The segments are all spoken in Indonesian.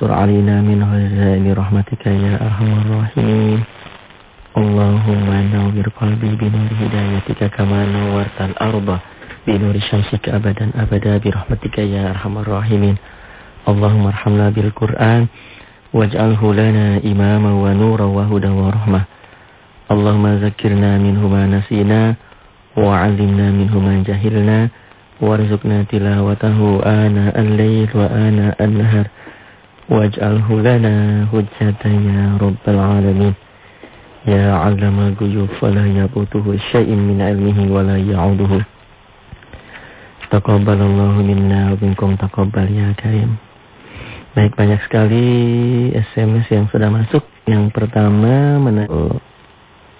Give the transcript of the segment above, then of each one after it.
وانصر علينا من غزائن رحمتك يا أرحم الراحمين اللهم نور قلبي بنور هدايتك كما نورت الأرض بنور شمسك أبدا أبدا برحمتك يا أرحم الراحمين اللهم ارحمنا بالقرآن واجعله لنا إماما ونورا وهدى ورحمة اللهم ذكرنا منه ما نسينا وعلمنا منه ما جهلنا وارزقنا تلاوته آناء الليل وآناء النهر واجعله لنا حجة يا رب العالمين يا علم الغيوب فلا يبوته شيء من علمه ولا يعوده تقبل الله منا ومنكم تقبل يا كريم Baik, banyak sekali SMS yang sudah masuk. Yang pertama, mana? Oh.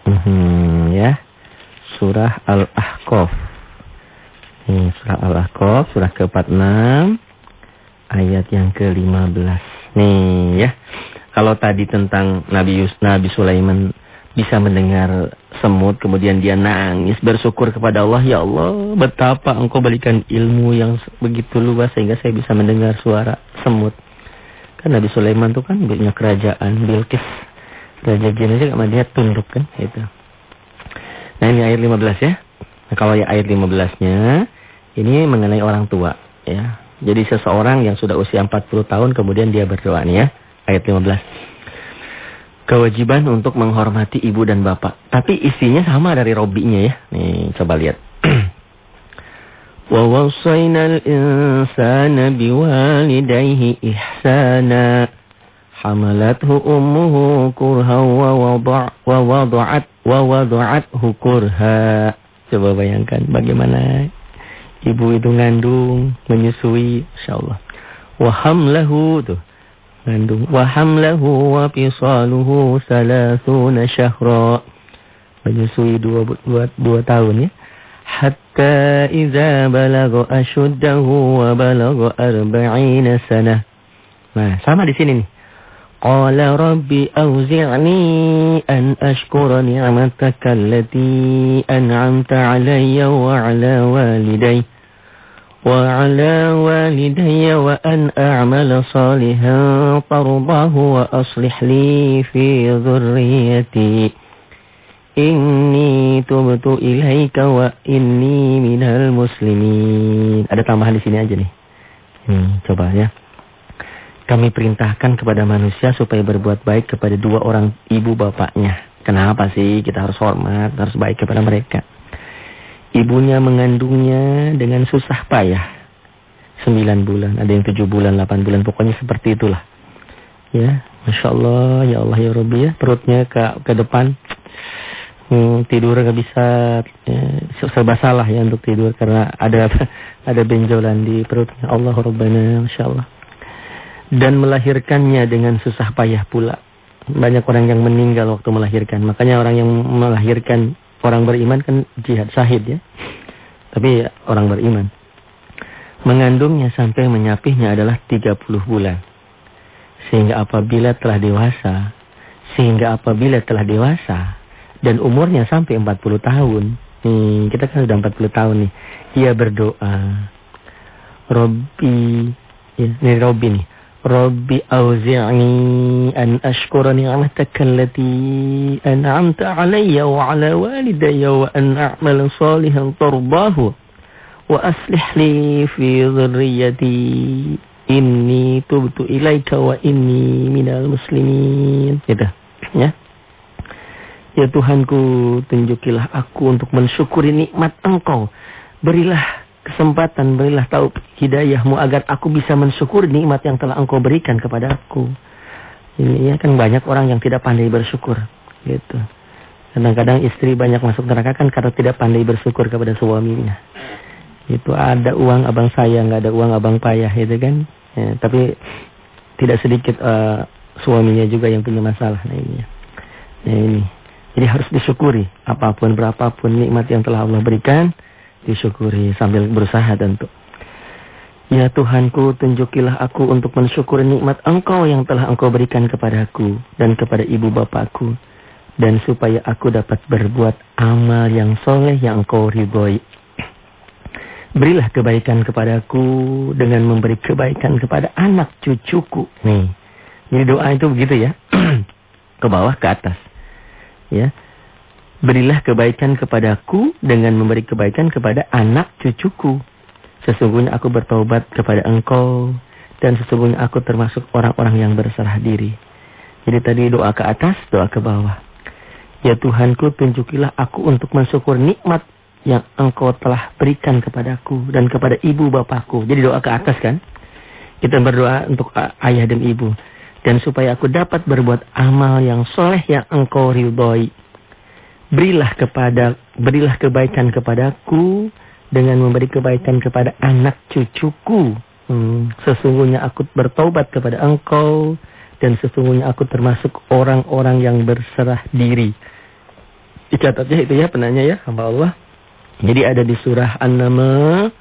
Hmm, ya. Surah Al-Ahqaf. Ini surah Al-Ahqaf, surah ke-46, ayat yang ke-15. Nih, ya. Kalau tadi tentang Nabi Yus, Nabi Sulaiman bisa mendengar semut, kemudian dia nangis, bersyukur kepada Allah, Ya Allah, betapa engkau berikan ilmu yang begitu luas sehingga saya bisa mendengar suara semut. Kan Nabi Sulaiman itu kan punya kerajaan Bilqis. Raja jin aja sama dia tunduk kan itu. Nah ini ayat 15 ya. Nah, kalau ya ayat 15-nya ini mengenai orang tua ya. Jadi seseorang yang sudah usia 40 tahun kemudian dia berdoa nih ya. Ayat 15. Kewajiban untuk menghormati ibu dan bapak. Tapi isinya sama dari robinya ya. Nih coba lihat. ووصينا الإنسان بوالديه إحسانا حملته أمه كرها ووضع ووضعت ووضعته كرها Coba bayangkan bagaimana ibu itu ngandung, menyusui, insyaallah. Wa hamlahu tuh ngandung. Wa hamlahu wa fisaluhu 30 syahra. Menyusui 2 2 2 tahun ya. Hatta idza balagha ashuddahu wa balagha 40 sanah. Nah, sama di sini nih. Qala rabbi awzi'ni an ashkura ni'mataka allati an'amta 'alayya wa 'ala walidayya an a'mala salihan tardahu wa aslih li fi dhurriyyati Inni tubtu ilaika wa inni minal muslimin. Ada tambahan di sini aja nih. Hmm, coba ya. Kami perintahkan kepada manusia supaya berbuat baik kepada dua orang ibu bapaknya. Kenapa sih kita harus hormat, harus baik kepada mereka? Ibunya mengandungnya dengan susah payah. Sembilan bulan, ada yang tujuh bulan, delapan bulan, pokoknya seperti itulah. Ya, Masya Allah, ya Allah ya Rabbi ya, perutnya ke, ke depan hmm, tidur nggak bisa ya, serba salah ya untuk tidur karena ada ada benjolan di perutnya. Allah Rabbana Masya Allah. Dan melahirkannya dengan susah payah pula. Banyak orang yang meninggal waktu melahirkan. Makanya orang yang melahirkan orang beriman kan jihad syahid ya tapi orang beriman mengandungnya sampai menyapihnya adalah 30 bulan sehingga apabila telah dewasa sehingga apabila telah dewasa dan umurnya sampai 40 tahun. Nih, kita kan sudah 40 tahun nih. Ia berdoa. Robbi, ya, ini Robbi nih. Ni'mataka allati an'amta 'alayya wa 'ala walidayya wa an a'mala salihan tardahu wa aslih li fi dhurriyyati inni tubtu ilaika wa inni minal muslimin. Gitu, ya. Ya Tuhanku, tunjukilah aku untuk mensyukuri nikmat Engkau. Berilah kesempatan, berilah tahu hidayahmu agar aku bisa mensyukuri nikmat yang telah Engkau berikan kepada aku. Ini ya kan banyak orang yang tidak pandai bersyukur, gitu. Kadang-kadang istri banyak masuk neraka kan karena tidak pandai bersyukur kepada suaminya. Itu ada uang abang saya, nggak ada uang abang payah, gitu kan. Ya, tapi tidak sedikit uh, suaminya juga yang punya masalah. Nah ini. Nah ini. Jadi harus disyukuri apa pun berapapun nikmat yang telah Allah berikan, disyukuri sambil berusaha tentu. Ya Tuhanku, tunjukilah aku untuk mensyukuri nikmat Engkau yang telah Engkau berikan kepadaku dan kepada ibu bapakku. Dan supaya aku dapat berbuat amal yang soleh yang Engkau ridhoi. Berilah kebaikan kepadaku dengan memberi kebaikan kepada anak cucuku. Nih, Jadi doa itu begitu ya. ke bawah ke atas. Ya. Berilah kebaikan kepadaku dengan memberi kebaikan kepada anak cucuku. Sesungguhnya aku bertobat kepada engkau dan sesungguhnya aku termasuk orang-orang yang berserah diri. Jadi tadi doa ke atas, doa ke bawah. Ya Tuhanku tunjukilah aku untuk mensyukur nikmat yang engkau telah berikan kepadaku dan kepada ibu bapakku. Jadi doa ke atas kan. Kita berdoa untuk ayah dan ibu. Dan supaya aku dapat berbuat amal yang soleh yang engkau ridhoi. Berilah kepada berilah kebaikan kepadaku dengan memberi kebaikan kepada anak cucuku. Hmm, sesungguhnya aku bertobat kepada engkau dan sesungguhnya aku termasuk orang-orang yang berserah diri. Dicatatnya itu ya penanya ya hamba Allah. Jadi ada di surah An-Naml.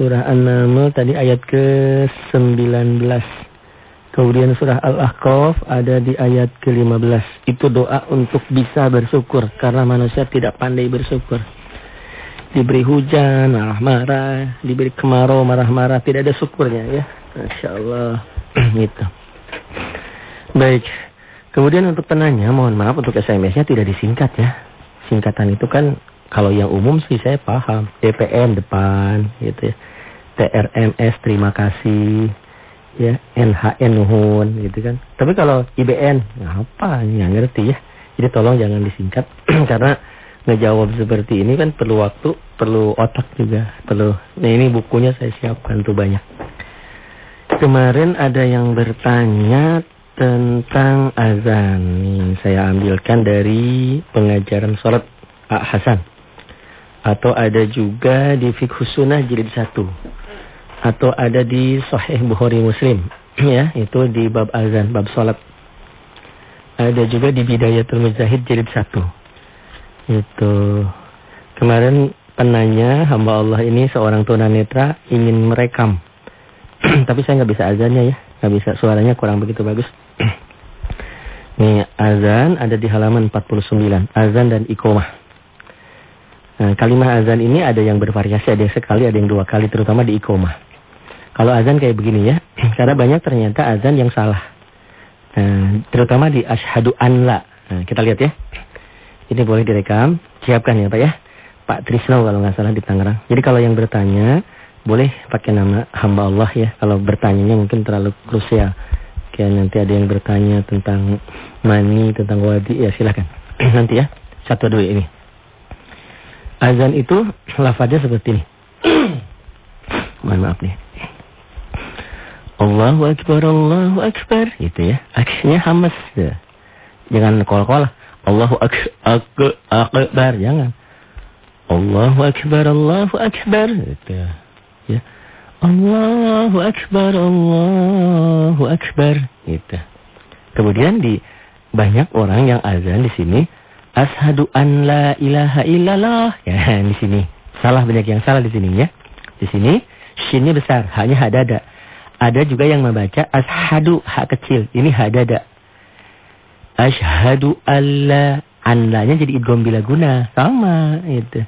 Surah An-Naml tadi ayat ke-19. Kemudian surah Al-Ahqaf ada di ayat ke-15. Itu doa untuk bisa bersyukur. Karena manusia tidak pandai bersyukur. Diberi hujan, marah-marah. Diberi kemarau, marah-marah. Tidak ada syukurnya ya. Masya Allah. gitu. Baik. Kemudian untuk penanya, mohon maaf untuk SMS-nya tidak disingkat ya. Singkatan itu kan kalau yang umum sih saya paham. DPN depan gitu ya. TRMS terima kasih ya NHN nuhun gitu kan. Tapi kalau IBN apa nggak ngerti ya. Jadi tolong jangan disingkat karena ngejawab seperti ini kan perlu waktu, perlu otak juga, perlu. Nah ini bukunya saya siapkan tuh banyak. Kemarin ada yang bertanya tentang azan. Saya ambilkan dari pengajaran sholat Pak Hasan. Atau ada juga di Fiqh Sunnah jilid 1 atau ada di Sahih Bukhari Muslim. Ya itu di bab azan bab salat. Ada juga di Bidayatul Mujahid jilid 1 itu kemarin penanya hamba Allah ini seorang tunanetra ingin merekam. Tapi saya nggak bisa azannya ya. Nggak bisa suaranya kurang begitu bagus. Nih azan ada di halaman 49 azan dan ikomah Nah, kalimah azan ini ada yang bervariasi, ada yang sekali, ada yang dua kali, terutama di ikomah. Kalau azan kayak begini ya, karena banyak ternyata azan yang salah. Nah, terutama di ashadu an la. Nah, kita lihat ya. Ini boleh direkam, siapkan ya Pak ya. Pak Trisno kalau nggak salah di Tangerang. Jadi kalau yang bertanya, boleh pakai nama hamba Allah ya. Kalau bertanyanya mungkin terlalu krusial. Kayak nanti ada yang bertanya tentang mani, tentang wadi, ya silahkan. nanti ya, satu dua ini. Azan itu lafadznya seperti ini. Mohon maaf nih. Allahu Akbar, Allahu Akbar. Gitu ya. Akhirnya hamas. Ya. Jangan kol-kol. Allahu Akbar, Akbar. Jangan. Allahu Akbar, Allahu Akbar. Gitu ya. Allahu Akbar, Allahu Akbar. Gitu. Kemudian di banyak orang yang azan di sini ashadu an la ilaha illallah. Ya, di sini. Salah banyak yang salah di sini ya. Di sini shinnya besar, hanya hadada. Ada juga yang membaca ashadu hak kecil. Ini hadada. Ashadu alla anlanya jadi idgham bila guna. Sama itu.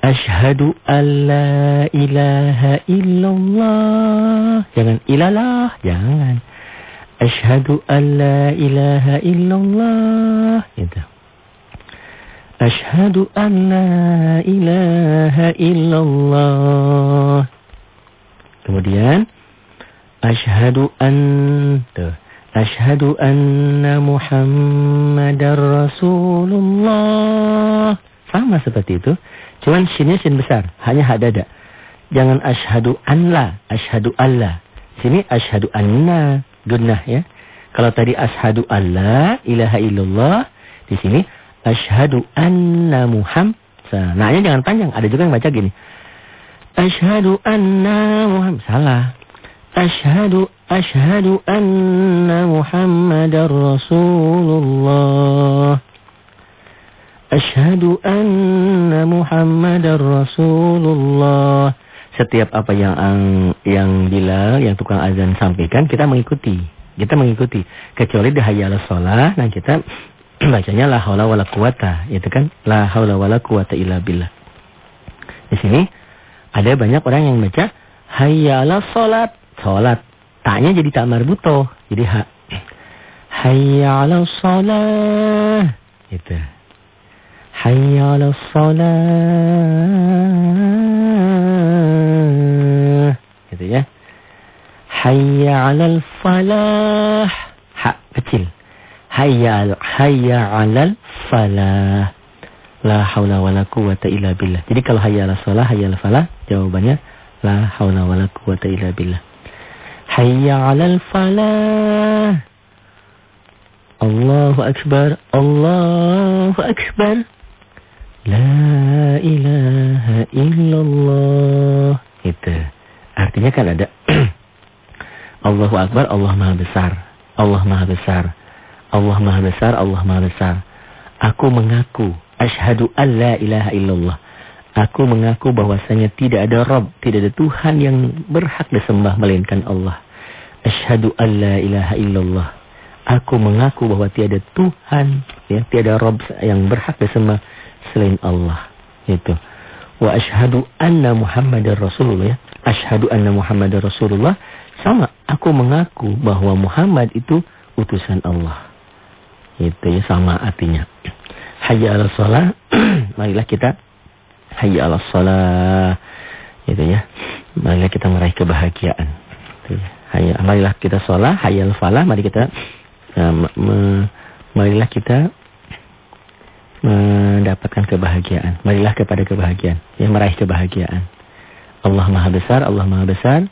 Ashadu alla ilaha illallah. Jangan ilalah, jangan. Ashadu alla ilaha illallah. Itu. Ashadu alla ilaha illallah. Kemudian Ashadu an. Ashadu anna Muhammadar Rasulullah. Sama seperti itu. Cuman sini sin besar. Hanya hadada. Jangan ashadu an la. Ashadu alla. Sini ashadu anna. Gunnah ya. Kalau tadi ashadu alla ilaha illallah. Di sini ashadu anna Muhammad. Nah, jangan panjang. Ada juga yang baca gini. Ashadu anna Muhammad. Salah. Ashhadu ashhadu anna Muhammadar Rasulullah. Ashhadu anna Muhammadar Rasulullah. Setiap apa yang yang Bilal, yang tukang azan sampaikan, kita mengikuti. Kita mengikuti. Kecuali di sholah, nah kita bacanya la haula wala quwata, itu kan? La haula wala quwata illa billah. Di sini ada banyak orang yang baca hayyala sholat sholat. Taknya jadi tak marbuto. Jadi ha, Hayya 'ala shalah. Itu. Hayya 'ala shalah. Gitu ya. Hayya 'alal falah. Ha kecil. Hayya hayya 'alal falah. La haula wala quwata illa billah. Jadi kalau hayya 'ala shalah, hayya 'ala falah, jawabannya la haula wala quwata illa billah. Hayya 'alal falah. Allahu akbar, Allahu akbar. La ilaha illallah. Itu. Artinya kan ada Allahu Akbar, Allah Maha Besar. Allah Maha Besar. Allah Maha Besar, Allah Maha Besar. Aku mengaku, asyhadu an la ilaha illallah. Aku mengaku bahwasanya tidak ada Rabb, tidak ada Tuhan yang berhak disembah melainkan Allah. Asyhadu an la ilaha illallah. Aku mengaku bahwa tiada Tuhan, ya, tiada Rabb yang berhak disembah selain Allah. Itu. Wa asyhadu anna Muhammadar Rasulullah ya. Asyhadu anna Muhammadar Rasulullah sama aku mengaku bahwa Muhammad itu utusan Allah. Itu ya sama artinya. Hayya 'alas shalah. Marilah kita hayya 'alas shalah. Itu ya. Marilah kita meraih kebahagiaan. Ya. Hayya, marilah kita sholat, hayya al falah, mari kita uh, marilah kita mendapatkan kebahagiaan. Marilah kepada kebahagiaan. Ya, meraih kebahagiaan. Allah Maha Besar, Allah Maha Besar.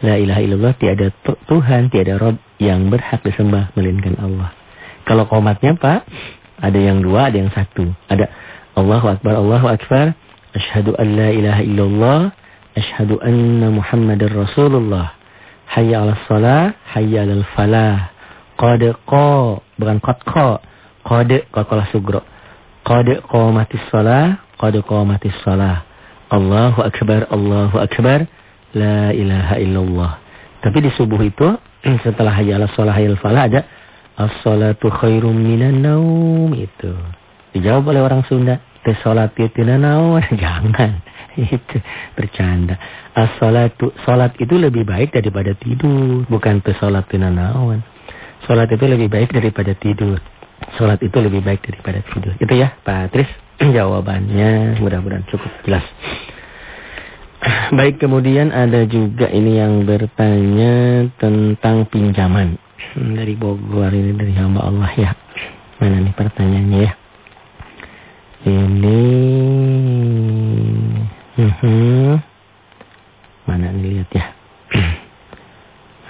La ilaha illallah, tiada Tuhan, tiada Rob yang berhak disembah melainkan Allah. Kalau komatnya Pak, ada yang dua, ada yang satu. Ada Allahu Akbar, Allahu Akbar. Ashadu an la ilaha illallah. Ashadu anna Muhammadar Rasulullah. Hayya ala salah, hayya ala falah. Qad qa, bukan qad qa. Qad, qaqalah sugro. Qad qamatis salah, qad qamatis salah. Allahu akbar, Allahu akbar, la ilaha illallah. Tapi di subuh itu setelah hayya 'alas shalah hayya falah ada as-salatu khairum minan naum itu. Dijawab oleh orang Sunda, "Teh salat itu naon?" Jangan. Itu bercanda. As-salatu salat itu lebih baik daripada tidur, bukan teh salat naon. Salat itu lebih baik daripada tidur. Sholat itu lebih baik daripada tidur. Itu ya Pak Tris jawabannya mudah-mudahan cukup jelas. Baik kemudian ada juga ini yang bertanya tentang pinjaman. Dari Bogor ini dari hamba Allah ya. Mana nih pertanyaannya ya. Ini. Uh -huh. Mana nih lihat ya.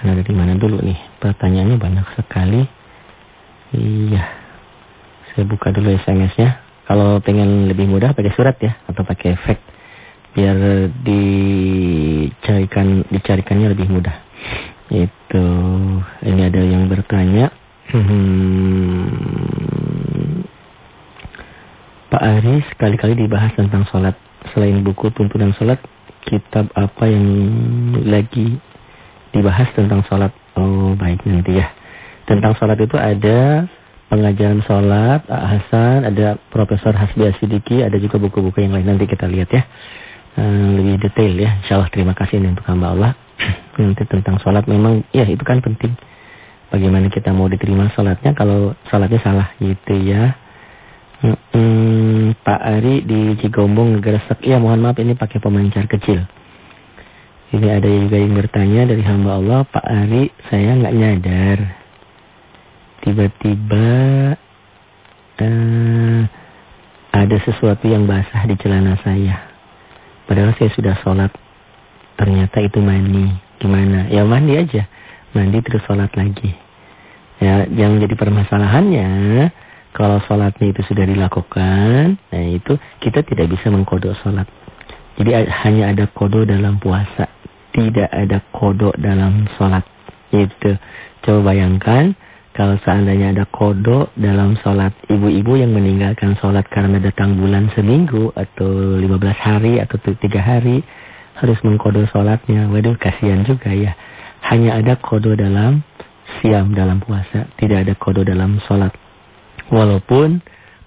Mana dari mana dulu nih. Pertanyaannya banyak sekali. Iya. Saya buka dulu SMS-nya. Kalau pengen lebih mudah pakai surat ya atau pakai efek biar dicarikan dicarikannya lebih mudah. Itu ini ada yang bertanya. Hmm, Pak Ari sekali-kali dibahas tentang sholat. Selain buku tuntunan sholat, kitab apa yang lagi dibahas tentang sholat? Oh baik nanti ya. Tentang sholat itu ada pengajaran sholat, Hasan, ada Profesor Hasbi Asidiki, ada juga buku-buku yang lain. Nanti kita lihat ya. Uh, lebih detail ya. Insya Allah terima kasih untuk hamba Allah. Nanti tentang sholat memang, ya itu kan penting. Bagaimana kita mau diterima sholatnya kalau sholatnya salah gitu ya. Hmm, Pak Ari di Cigombong Gresek. Ya mohon maaf ini pakai pemancar kecil. Ini ada juga yang bertanya dari hamba Allah. Pak Ari saya nggak nyadar tiba-tiba uh, ada sesuatu yang basah di celana saya. Padahal saya sudah sholat. Ternyata itu mani. Gimana? Ya mandi aja. Mandi terus sholat lagi. Ya, yang jadi permasalahannya, kalau sholatnya itu sudah dilakukan, nah itu kita tidak bisa mengkodok sholat. Jadi hanya ada kodok dalam puasa. Tidak ada kodok dalam sholat. Itu. Coba bayangkan kalau seandainya ada kodok dalam sholat ibu-ibu yang meninggalkan sholat karena datang bulan seminggu atau 15 hari atau 3 hari harus mengkodok sholatnya. Waduh kasihan juga ya. Hanya ada kodok dalam siam dalam puasa. Tidak ada kodok dalam sholat. Walaupun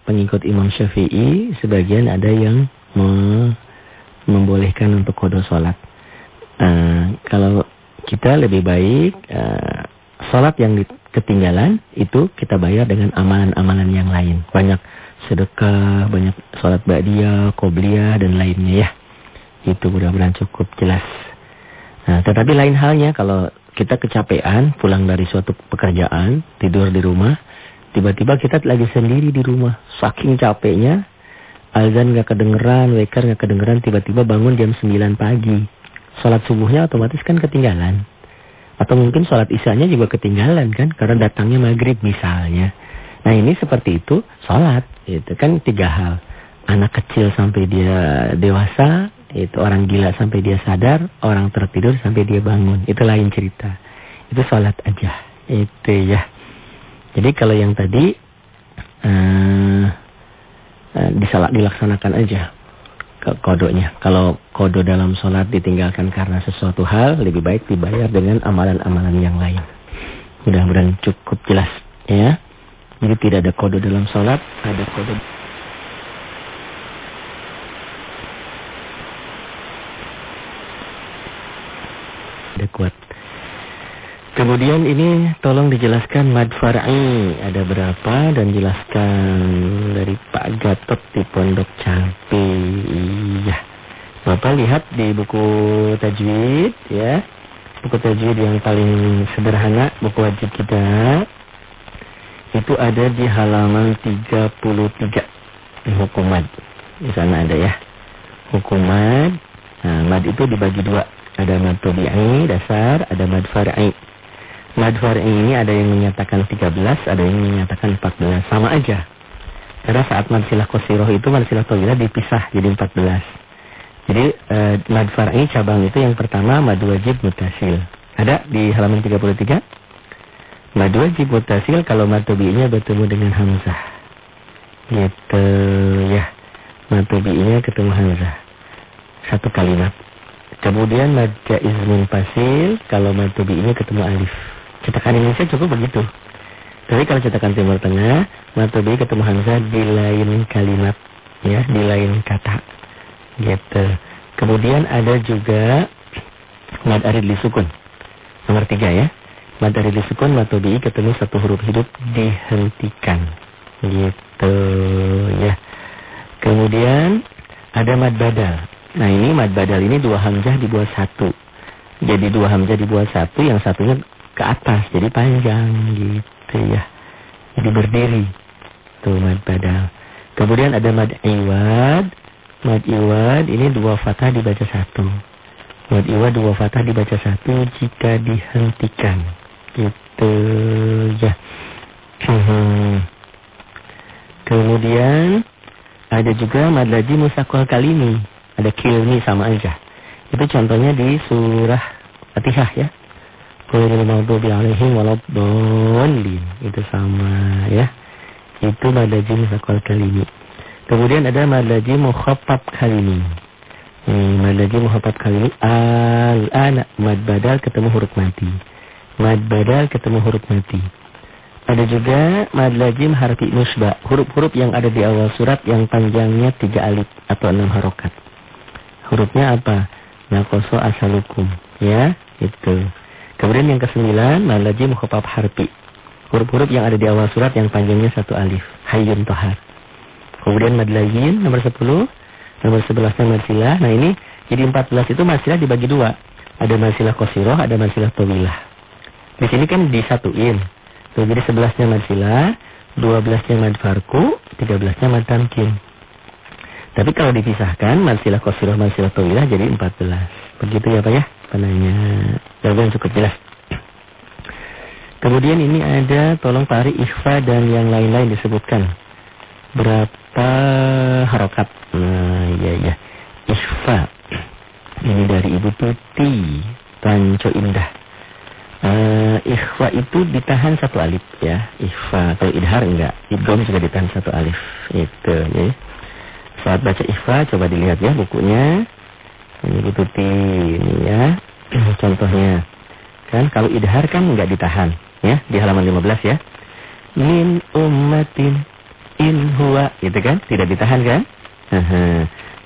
pengikut Imam Syafi'i sebagian ada yang membolehkan untuk kodok sholat. Uh, kalau kita lebih baik uh, sholat yang ketinggalan, itu kita bayar dengan amalan-amalan yang lain. Banyak sedekah, banyak sholat ba'diyah, qobliyah, dan lainnya ya. Itu mudah-mudahan cukup jelas. Nah, tetapi lain halnya kalau kita kecapean pulang dari suatu pekerjaan, tidur di rumah, tiba-tiba kita lagi sendiri di rumah, saking capeknya, azan gak kedengeran, weker gak kedengeran, tiba-tiba bangun jam 9 pagi. Sholat subuhnya otomatis kan ketinggalan. Atau mungkin sholat isyanya juga ketinggalan kan, karena datangnya maghrib misalnya. Nah ini seperti itu, sholat. Itu kan tiga hal. Anak kecil sampai dia dewasa, itu orang gila sampai dia sadar, orang tertidur sampai dia bangun. Itu lain cerita. Itu sholat aja. Itu ya. Jadi kalau yang tadi uh, uh, dilaksanakan aja kodonya. Kalau kodo dalam sholat ditinggalkan karena sesuatu hal, lebih baik dibayar dengan amalan-amalan yang lain. Mudah-mudahan cukup jelas ya. Jadi tidak ada kodo dalam sholat, ada kodo. Ada kuat. Kemudian ini tolong dijelaskan mad far'i ada berapa dan jelaskan dari Pak Gatot di Pondok Campi. Iya. Bapak lihat di buku tajwid ya. Buku tajwid yang paling sederhana, buku wajib kita. Itu ada di halaman 33 di hukum mad. Di sana ada ya. Hukum mad. Nah, mad itu dibagi dua. Ada mad tabi'i dasar, ada mad far'i. Mad far'i ini ada yang menyatakan 13, ada yang menyatakan 14. Sama aja. Karena saat mad silah kosiroh itu mad silah tawilah dipisah jadi 14. Jadi eh, mad far'i cabang itu yang pertama mad wajib mutasil. Ada di halaman 33. Mad wajib mutasil kalau mad tabi'inya bertemu dengan hamzah. Gitu ya. Mad tabi'inya ketemu hamzah. Satu kalimat. Kemudian mad jaiz pasil kalau mad tabi'inya ketemu alif. Cetakan Indonesia cukup begitu. Tapi kalau cetakan Timur Tengah, mad ketemu hamzah di lain kalimat, ya, di lain kata. Gitu. Kemudian ada juga mad arid disukun. Nomor tiga ya. Mad arid disukun, mad tabi'i ketemu satu huruf hidup dihentikan. Gitu ya. Kemudian ada mad badal. Nah ini mad badal ini dua hamzah dibuat satu. Jadi dua hamzah dibuat satu, yang satunya ke atas, jadi panjang gitu ya. Jadi berdiri. Tuh mad badal. Kemudian ada mad iwad. Mad iwad ini dua fathah dibaca satu. Mad iwad dua fathah dibaca satu jika dihentikan. Gitu ya. Kemudian ada juga mad laji musakol kalimi. Ada kilmi sama aja. Itu contohnya di surah Fatihah ya. Qulil maghdubi alaihim waladdallin. Itu sama ya. Itu madaji musakal kalimi. Kemudian ada madaji mukhaffaf kalimi. Hmm, madaji mukhaffaf kalimi al-ana mad badal ketemu huruf mati. Mad badal ketemu huruf mati. Ada juga mad lazim harfi musba, huruf-huruf yang ada di awal surat yang panjangnya tiga alif atau enam harokat. Hurufnya apa? Nakoso asalukum. Ya, itu. Kemudian yang kesembilan, malaji mukhafaf harfi. Huruf-huruf yang ada di awal surat yang panjangnya satu alif. Hayyun tohar. Kemudian madlayin nomor sepuluh. Nomor sebelasnya masilah. Nah ini jadi empat belas itu masilah dibagi dua. Ada masilah kosiroh, ada masilah tawilah. Di sini kan disatuin. Jadi sebelasnya masilah, dua belasnya mad farku, tiga belasnya mad tamkin. Tapi kalau dipisahkan, mansilah kosiroh, mansilah tawilah jadi 14. Begitu ya Pak ya? Penanya. Jawaban cukup jelas. Kemudian ini ada, tolong Ari, ikhfa dan yang lain-lain disebutkan. Berapa harokat? Nah, iya, iya. Ikhfa. Ini dari Ibu Tuti. Tanco Indah. Uh, ikhfa itu ditahan satu alif ya. Ikhfa. Kalau idhar enggak. Idgom juga ditahan satu alif. Itu ya. Saat baca ikhfa coba dilihat ya bukunya. Ini bututi ini ya. Contohnya. Kan kalau idhar kan nggak ditahan ya di halaman 15 ya. Min ummatin in huwa gitu kan? Tidak ditahan kan?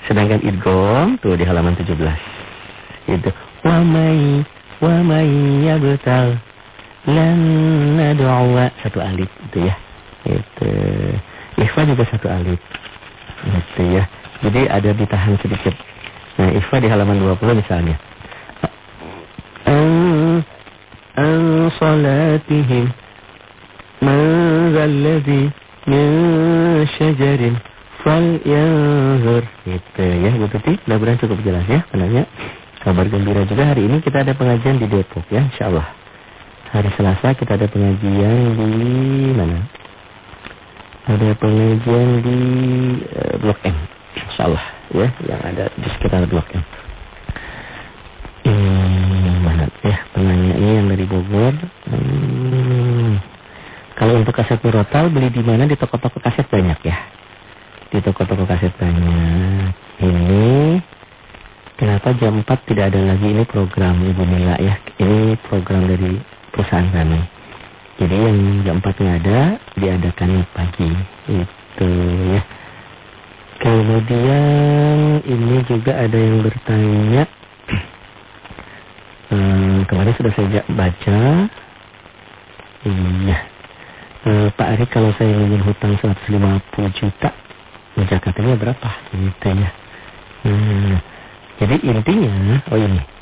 Sedangkan idgom tuh di halaman 17. Itu wa may wa may yabtal. lan nad'uwa satu alif itu ya. Itu. Ikhfa juga satu alif. Itu ya. Jadi ada ditahan sedikit. Nah, ikhfa di halaman 20 misalnya. An salatihim man zalladhi min syajarin falyanzur. Itu ya, Bu Tuti. Mudah-mudahan cukup jelas ya penanya. Kabar gembira juga hari ini kita ada pengajian di Depok ya, insyaallah. Hari Selasa kita ada pengajian di mana? Ada pengajian di uh, Blok M. Insyaallah ya, yang ada di sekitar Blok M. Ini mana ya ini yang dari Bogor. Hmm, kalau untuk kaset murotal beli di mana di toko-toko kaset banyak ya. Di toko-toko kaset banyak. Ini kenapa jam 4 tidak ada lagi ini program Ibu Mila ya. Ini program dari perusahaan kami. Jadi yang jam 4 nggak ada, diadakan pagi. Itu ya. Kemudian ini juga ada yang bertanya. Hmm, kemarin sudah saya baca. Iya. Hmm, Pak Ari kalau saya ingin hutang 150 juta, zakatnya berapa? Gitu ya. Hmm, jadi intinya, oh ini.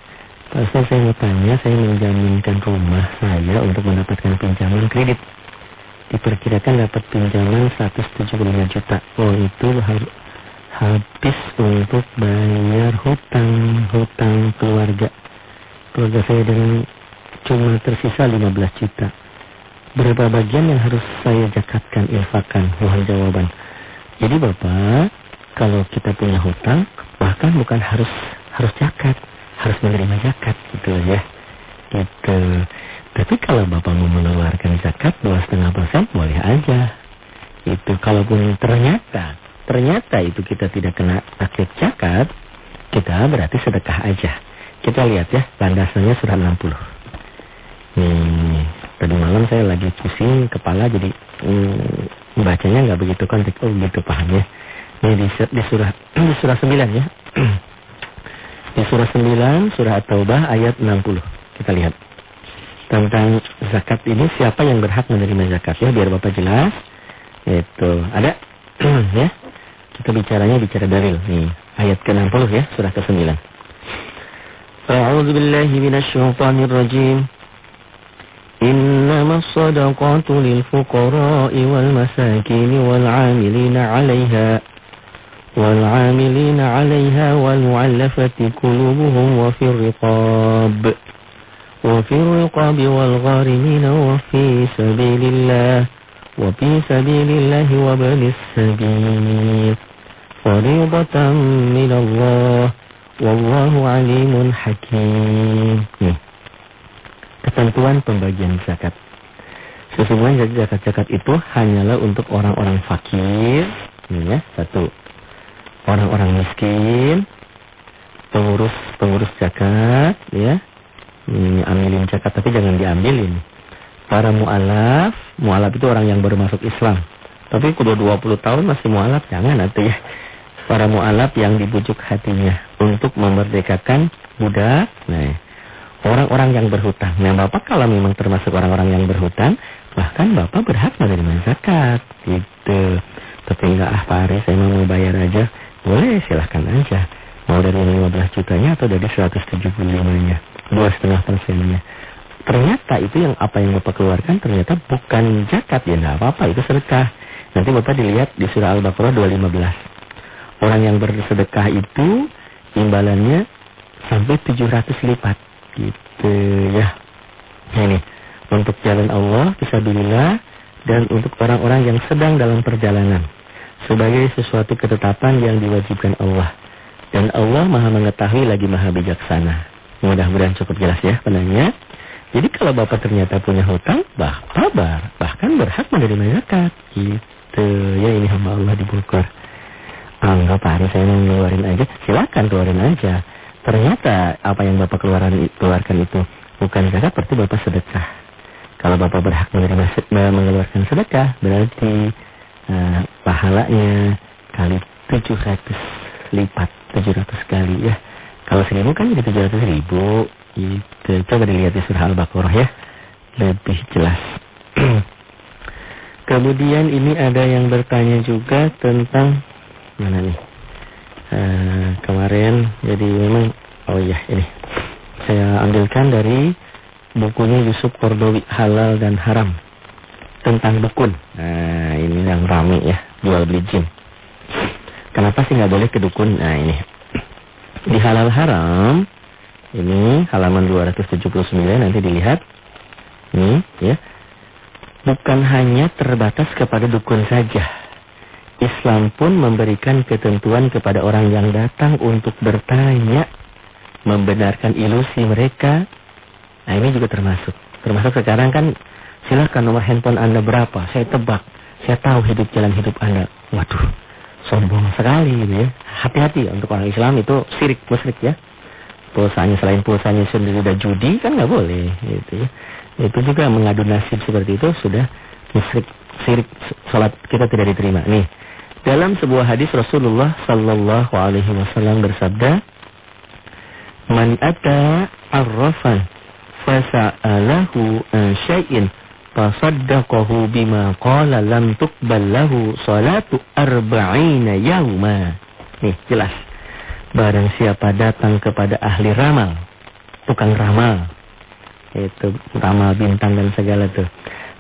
Pasal saya mau tanya, saya menjaminkan rumah saya untuk mendapatkan pinjaman kredit. Diperkirakan dapat pinjaman 175 juta. Oh itu habis untuk bayar hutang hutang keluarga. Keluarga saya dengan cuma tersisa 15 juta. Berapa bagian yang harus saya zakatkan, ilfakan? Mohon jawaban. Jadi Bapak, kalau kita punya hutang, bahkan bukan harus harus zakat harus menerima zakat gitu ya. Gitu. Tapi kalau Bapak mau mengeluarkan zakat dua setengah persen boleh aja. Itu kalaupun ternyata ternyata itu kita tidak kena paket zakat, kita berarti sedekah aja. Kita lihat ya landasannya surah 60. Nih, tadi malam saya lagi pusing kepala jadi hmm, bacanya nggak begitu konteks. Oh gitu paham ya. Ini di, di surah di surah 9 ya. Di surah 9, surah At-Taubah ayat 60. Kita lihat. Tentang zakat ini siapa yang berhak menerima zakat ya biar Bapak jelas. Itu ada ya. Kita bicaranya bicara dalil nih. Ayat ke-60 ya, surah ke-9. A'udzu billahi minasyaitonir rajim. إنما الصدقات للفقراء والمساكين والعاملين عليها والعاملين عليها والمعلفة قلوبهم وفي الرقاب وفي الرقاب والغارمين وفي سبيل الله وفي سبيل الله وابن السبيل فريضة من الله والله عليم حكيم ketentuan pembagian zakat sesungguhnya zakat-zakat itu hanyalah untuk orang-orang fakir ya satu orang-orang miskin, pengurus pengurus zakat, ya, ini ambilin zakat tapi jangan diambilin. Para mualaf, mualaf itu orang yang baru masuk Islam. Tapi kudu 20 tahun masih mualaf, jangan nanti ya. Para mualaf yang dibujuk hatinya untuk memerdekakan budak. Nah, orang-orang yang berhutang. Nah, Bapak kalau memang termasuk orang-orang yang berhutang, bahkan Bapak berhak menerima zakat. Gitu. Tapi enggak ah Pak saya mau bayar aja. Boleh silahkan aja. Mau dari 15 jutanya atau dari 175-nya. Dua setengah persennya. Ternyata itu yang apa yang Bapak keluarkan ternyata bukan zakat. Ya enggak apa-apa itu sedekah. Nanti Bapak dilihat di surah Al-Baqarah 215. Orang yang bersedekah itu imbalannya sampai 700 lipat. Gitu ya. Ini untuk jalan Allah, bisa dan untuk orang-orang yang sedang dalam perjalanan sebagai sesuatu ketetapan yang diwajibkan Allah. Dan Allah maha mengetahui lagi maha bijaksana. Mudah-mudahan cukup jelas ya penanya. Jadi kalau Bapak ternyata punya hutang, Bapak bar, bahkan berhak menerima zakat. Gitu. Ya ini hamba Allah di Bogor. Anggap hari saya mau ngeluarin aja, silakan keluarin aja. Ternyata apa yang Bapak keluaran, keluarkan itu bukan zakat, berarti Bapak sedekah. Kalau Bapak berhak menerima mengeluarkan sedekah, berarti uh, pahalanya kali 700 lipat 700 kali ya. Kalau seribu kan jadi 700 ribu. Gitu coba dilihat di surah al-baqarah ya. Lebih jelas. Kemudian ini ada yang bertanya juga tentang mana nih? Uh, kemarin jadi memang oh iya ini. Saya ambilkan dari bukunya Yusuf Kordowi Halal dan Haram tentang dukun. Nah ini yang rame ya jual beli jin. Kenapa sih nggak boleh ke dukun? Nah ini di Halal Haram ini halaman 279 nanti dilihat. Nih ya. Bukan hanya terbatas kepada dukun saja. Islam pun memberikan ketentuan kepada orang yang datang untuk bertanya, membenarkan ilusi mereka. Nah ini juga termasuk. Termasuk sekarang kan silahkan nomor handphone Anda berapa, saya tebak, saya tahu hidup jalan hidup Anda. Waduh, sombong sekali gitu ya. Hati-hati untuk orang Islam itu sirik, musyrik ya. Pulsanya selain pulsanya sudah judi kan nggak boleh gitu ya. Itu juga mengadu nasib seperti itu sudah musyrik, sirik, salat kita tidak diterima. Nih, dalam sebuah hadis Rasulullah sallallahu alaihi wasallam bersabda, "Man ata arrafan fasa'alahu an syai'in fasaddaqahu bima qala lam tuqbal lahu salatu arba'ina yauma." Nih, jelas. Barang siapa datang kepada ahli ramal, tukang ramal, itu ramal bintang dan segala itu.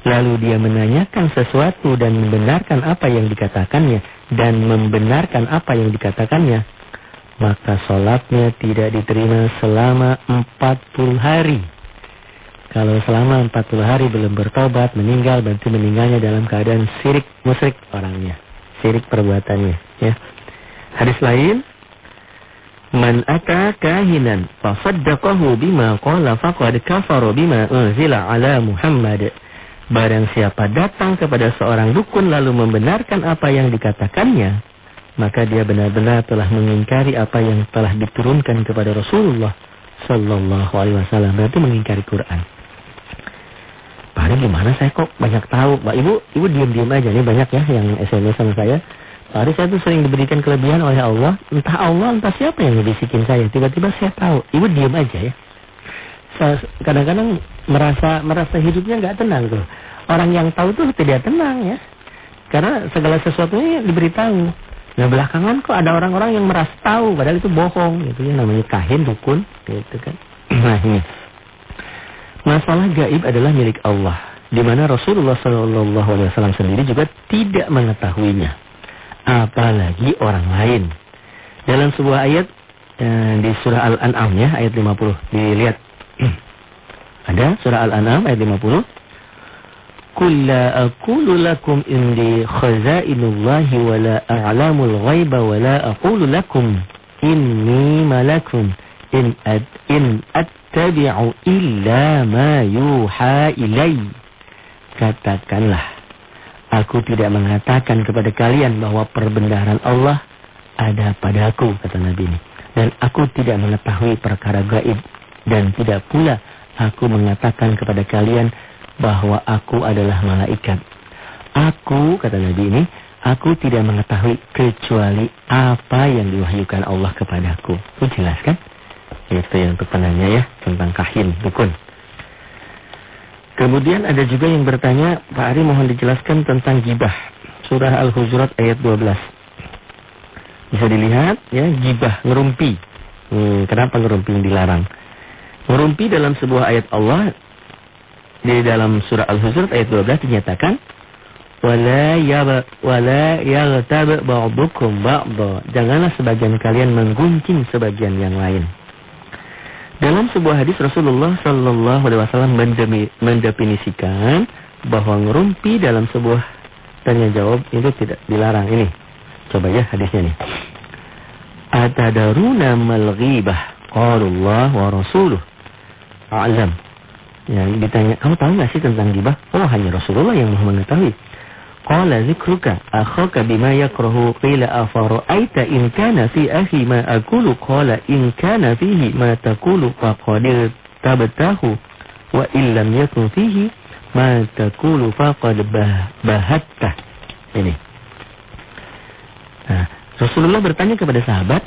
Lalu dia menanyakan sesuatu dan membenarkan apa yang dikatakannya dan membenarkan apa yang dikatakannya, maka sholatnya tidak diterima selama 40 hari. Kalau selama 40 hari belum bertobat, meninggal, berarti meninggalnya dalam keadaan sirik musyrik orangnya. Sirik perbuatannya. Ya. Hadis lain, Man ata kahinan fasaddaqahu bima qala faqad kafara bima unzila ala Muhammad. Barang siapa datang kepada seorang dukun lalu membenarkan apa yang dikatakannya, maka dia benar-benar telah mengingkari apa yang telah diturunkan kepada Rasulullah Sallallahu Alaihi Wasallam. Berarti mengingkari Quran. Pak gimana saya kok banyak tahu, Mbak Ibu, Ibu diam-diam aja nih banyak ya yang SMS sama saya. Pak saya tuh sering diberikan kelebihan oleh Allah, entah Allah entah siapa yang ngebisikin saya. Tiba-tiba saya tahu, Ibu diam aja ya kadang-kadang merasa merasa hidupnya nggak tenang tuh. Orang yang tahu tuh tidak tenang ya. Karena segala sesuatunya diberitahu. Nah belakangan kok ada orang-orang yang merasa tahu padahal itu bohong gitu ya namanya kahin dukun gitu kan. Nah ini. Masalah gaib adalah milik Allah di mana Rasulullah wasallam sendiri juga tidak mengetahuinya. Apalagi orang lain. Dalam sebuah ayat eh, di surah Al-An'am ya ayat 50 dilihat ada surah Al-An'am ayat 50. Qul la aqulu lakum indi khazainullahi wa la a'lamul ghaiba wa la aqulu lakum inni malakun in ad in attabi'u illa ma yuha ilai. Katakanlah, aku tidak mengatakan kepada kalian bahwa perbendaharaan Allah ada padaku, kata Nabi ini. Dan aku tidak mengetahui perkara gaib dan tidak pula aku mengatakan kepada kalian bahwa aku adalah malaikat. Aku, kata Nabi ini, aku tidak mengetahui kecuali apa yang diwahyukan Allah kepadaku. Itu jelas kan? Itu yang untuk penanya ya, tentang kahin, dukun. Kemudian ada juga yang bertanya, Pak Ari mohon dijelaskan tentang gibah. Surah Al-Hujurat ayat 12. Bisa dilihat ya, gibah, ngerumpi. Hmm, kenapa ngerumpi yang dilarang? Merumpi dalam sebuah ayat Allah di dalam surah Al-Hujurat ayat 12 dinyatakan wala ya yaghtab ba'dukum. Janganlah sebagian kalian menggunjing sebagian yang lain. Dalam sebuah hadis Rasulullah sallallahu alaihi wasallam mendefinisikan bahwa ngerumpi dalam sebuah tanya jawab itu tidak dilarang ini. Coba ya hadisnya nih. Atadaruna mal ghibah? Qalullah wa rasuluh a'lam. Ya, ditanya, kamu tahu nggak sih tentang gibah? Oh, hanya Rasulullah yang mengetahui. Qala zikruka akhaka bima yakrahu qila afara'aita in kana fi akhi ma aqulu qala in kana fihi ma taqulu faqad tabtahu wa in lam yakun fihi ma taqulu faqad bahatta. Ini. Nah, Rasulullah bertanya kepada sahabat,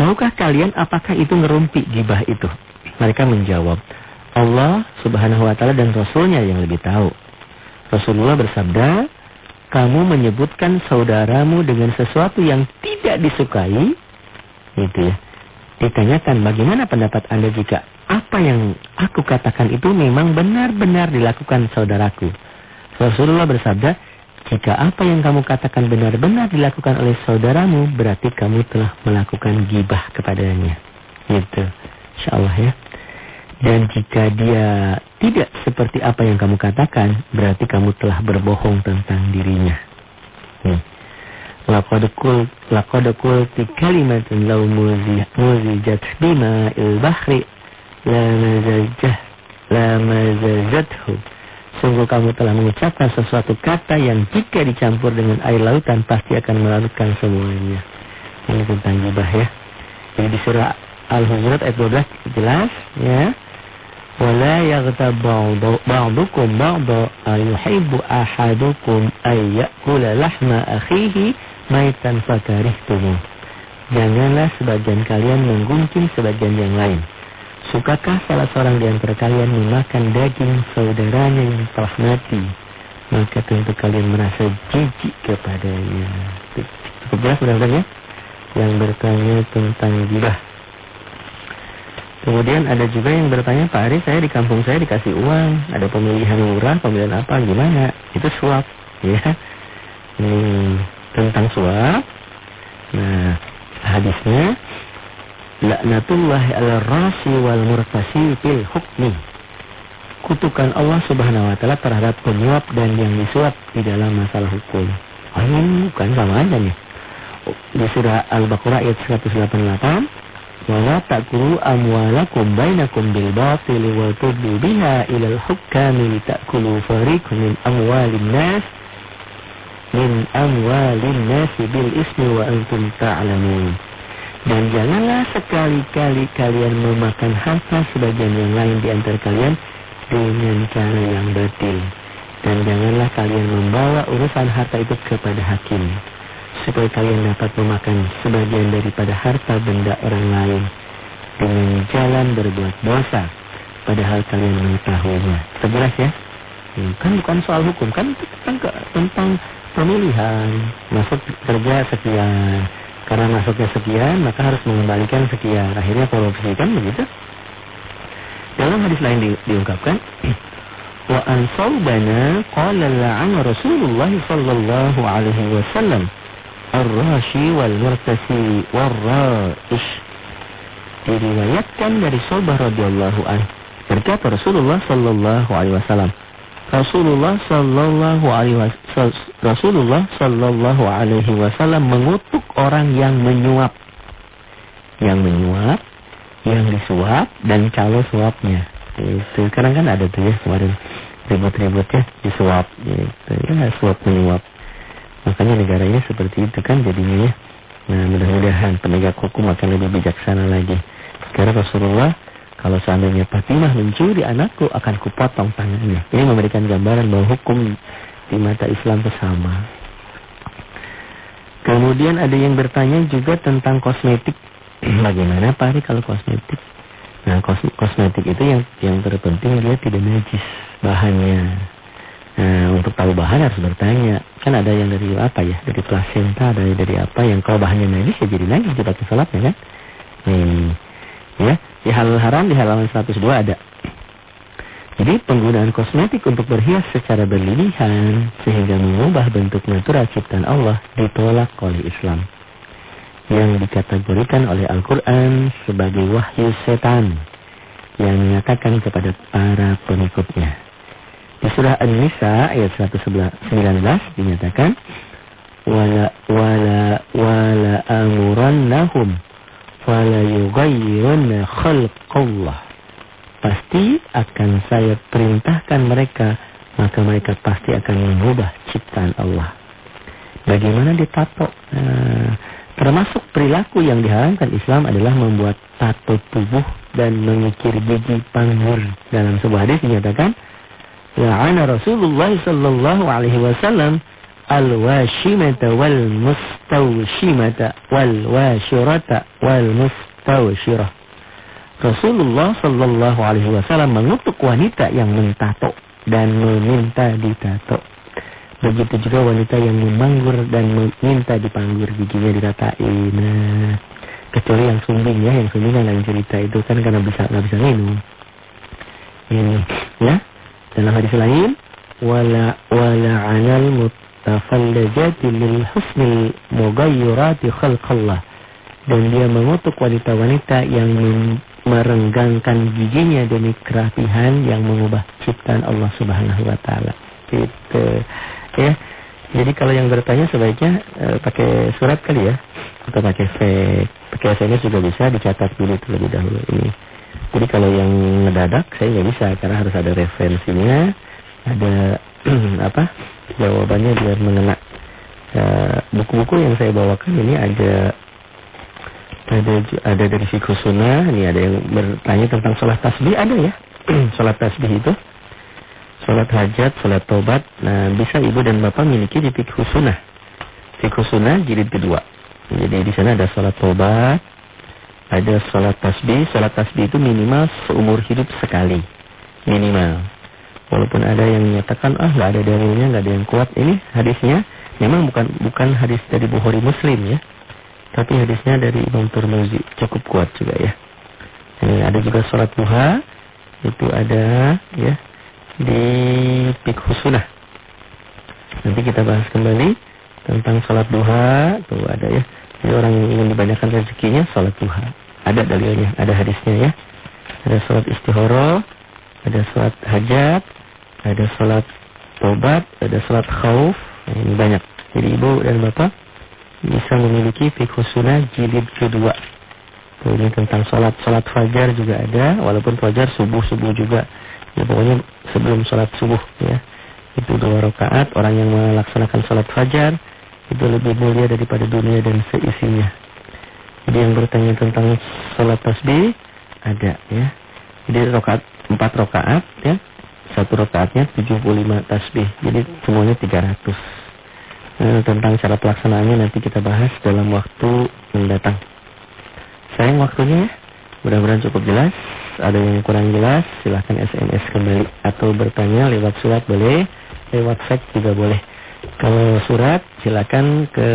tahukah kalian apakah itu ngerumpi gibah itu? Mereka menjawab, Allah subhanahu wa ta'ala dan Rasulnya yang lebih tahu. Rasulullah bersabda, kamu menyebutkan saudaramu dengan sesuatu yang tidak disukai, gitu ya. Ditanyakan bagaimana pendapat anda jika apa yang aku katakan itu memang benar-benar dilakukan saudaraku. Rasulullah bersabda, jika apa yang kamu katakan benar-benar dilakukan oleh saudaramu, berarti kamu telah melakukan gibah kepadanya. Gitu. InsyaAllah ya. Dan jika dia tidak seperti apa yang kamu katakan, berarti kamu telah berbohong tentang dirinya. Hmm. Laqad qul laqad qulti kalimatun law muzijat bima il bahri la mazajah la. Sungguh kamu telah mengucapkan sesuatu kata yang jika dicampur dengan air lautan pasti akan melarutkan semuanya. Ini tentang gibah ya. Jadi di surah Al-Hujurat ayat 12 jelas ya. ولا يغتب بعضكم بعضا أيحب أحدكم أن يأكل لحم أخيه ميتا فكرهتموه Janganlah sebagian kalian menggunting sebagian yang lain. Sukakah salah seorang di antara kalian memakan daging saudaranya yang telah mati? Maka tentu kalian merasa jijik kepadanya. Cukup jelas benar-benar ya? Yang bertanya tentang gibah. Kemudian ada juga yang bertanya, Pak Ari saya di kampung saya dikasih uang, ada pemilihan murah, pemilihan apa, gimana? Itu suap, ya. Ini tentang suap. Nah, hadisnya, Laknatullah ala rasi wal murtasi fil hukmi. Kutukan Allah subhanahu wa ta'ala terhadap penyuap dan yang disuap di dalam masalah hukum. Oh ini bukan sama aja nih. Di surah Al-Baqarah ayat 188, wala ta'kulu amwalakum bainakum bil batil wa tudlu biha ila al hukami ta'kulu fariqun min amwalin nas min amwalin nas bil ismi wa antum ta'lamun. Dan janganlah sekali-kali kalian memakan harta sebagian yang lain di antara kalian dengan cara yang batil. Dan janganlah kalian membawa urusan harta itu kepada hakim supaya kalian dapat memakan sebagian daripada harta benda orang lain dengan jalan berbuat dosa padahal kalian mengetahuinya. Terjelas ya? Hmm, kan bukan soal hukum, kan tentang tentang pemilihan masuk kerja sekian. Karena masuknya sekian, maka harus mengembalikan sekian. Akhirnya korupsi kan begitu. Dalam hadis lain di, diungkapkan, wa an qala la'ana Rasulullah sallallahu alaihi wasallam ar-rashi wal murtasi war ra'ish diriwayatkan dari Sobah radhiyallahu an berkata Rasulullah sallallahu alaihi wasallam. Rasulullah sallallahu alaihi wasallam Rasulullah sallallahu alaihi wasallam mengutuk orang yang menyuap. Yang menyuap yang disuap dan calo suapnya. Itu sekarang kan ada tuh ya kemarin ribut-ribut ya disuap gitu. Ya suap menyuap Makanya negaranya seperti itu kan jadinya ya. Nah mudah-mudahan penegak hukum akan lebih bijaksana lagi. Karena Rasulullah kalau seandainya Fatimah mencuri anakku akan kupotong tangannya. Ini memberikan gambaran bahwa hukum di mata Islam itu sama. Kemudian ada yang bertanya juga tentang kosmetik. Bagaimana Pak Ari kalau kosmetik? Nah kosmetik itu yang yang terpenting dia tidak najis bahannya. Nah, untuk tahu bahan harus bertanya. Kan ada yang dari apa ya? Dari plasenta, ada dari apa yang kalau bahannya najis ya jadi najis dipakai salatnya kan? Hmm. Ya, di halal haram di halaman 102 ada. Jadi penggunaan kosmetik untuk berhias secara berlebihan sehingga mengubah bentuk natural ciptaan Allah ditolak oleh Islam. Yang dikategorikan oleh Al-Quran sebagai wahyu setan yang menyatakan kepada para pengikutnya. Di surah An-Nisa ayat 119 dinyatakan wala wala wala amurannahum fala yughayyirunna khalqallah. Pasti akan saya perintahkan mereka maka mereka pasti akan mengubah ciptaan Allah. Bagaimana ditato? Nah, termasuk perilaku yang diharamkan Islam adalah membuat tato tubuh dan mengikir gigi panggur. Dalam sebuah hadis dinyatakan la'ana Rasulullah sallallahu alaihi wasallam al-washimata wal mustawshimata wal washirata wal mustawshirah. Rasulullah Shallallahu Alaihi Wasallam mengutuk wanita yang mentato dan meminta ditato. Begitu juga wanita yang memanggur dan meminta dipanggur giginya dikatain. Nah, kecuali yang sumbing ya, yang sumbing kan lain cerita itu kan karena bisa nggak bisa minum. Ini ya. Dalam hadis lain, wala wala anal mutafallajati lil husnil mughayyirati khalqallah. Dan dia mengutuk wanita-wanita yang merenggangkan giginya demi kerapihan yang mengubah ciptaan Allah Subhanahu wa taala. Gitu ya. Jadi kalau yang bertanya sebaiknya e, pakai surat kali ya atau pakai fax, pakai SMS juga bisa dicatat dulu terlebih dahulu ini. Jadi kalau yang ngedadak saya nggak bisa karena harus ada referensinya, ada apa jawabannya biar mengena. E, buku-buku yang saya bawakan ini ada ada ada dari fikih sunnah, ini ada yang bertanya tentang sholat tasbih ada ya. sholat tasbih itu sholat hajat, sholat tobat. Nah, bisa ibu dan bapak miliki di. Fikih sunnah jilid kedua. Jadi di sana ada sholat tobat, ada sholat tasbih. Sholat tasbih itu minimal seumur hidup sekali. Minimal. Walaupun ada yang menyatakan, ah nggak ada dalilnya, nggak ada yang kuat. Ini hadisnya memang bukan bukan hadis dari Bukhari Muslim ya. Tapi hadisnya dari Imam Turmuzi. Cukup kuat juga ya. Ini ada juga sholat duha. Itu ada ya di Sunnah. Nanti kita bahas kembali tentang sholat duha. Tuh ada ya. Jadi orang yang ingin dibanyakan rezekinya sholat duha. Ada dalilnya, ada hadisnya ya. Ada sholat istihoro, ada sholat hajat, ada sholat tobat, ada sholat khauf. Nah, ini banyak. Jadi ibu dan bapak bisa memiliki fikhu sunnah jilid kedua. Ini tentang sholat. Sholat fajar juga ada, walaupun fajar subuh-subuh juga ya pokoknya sebelum sholat subuh ya itu dua rakaat orang yang melaksanakan sholat fajar itu lebih mulia daripada dunia dan seisinya. Jadi yang bertanya tentang sholat tasbih ada ya. Jadi rakaat empat rakaat ya. Satu rakaatnya 75 tasbih. Jadi semuanya 300 nah, tentang cara pelaksanaannya nanti kita bahas dalam waktu mendatang sayang waktunya ya. Mudah-mudahan cukup jelas. Ada yang kurang jelas silahkan SMS kembali. Atau bertanya lewat surat boleh, lewat fax juga boleh. Kalau surat silakan ke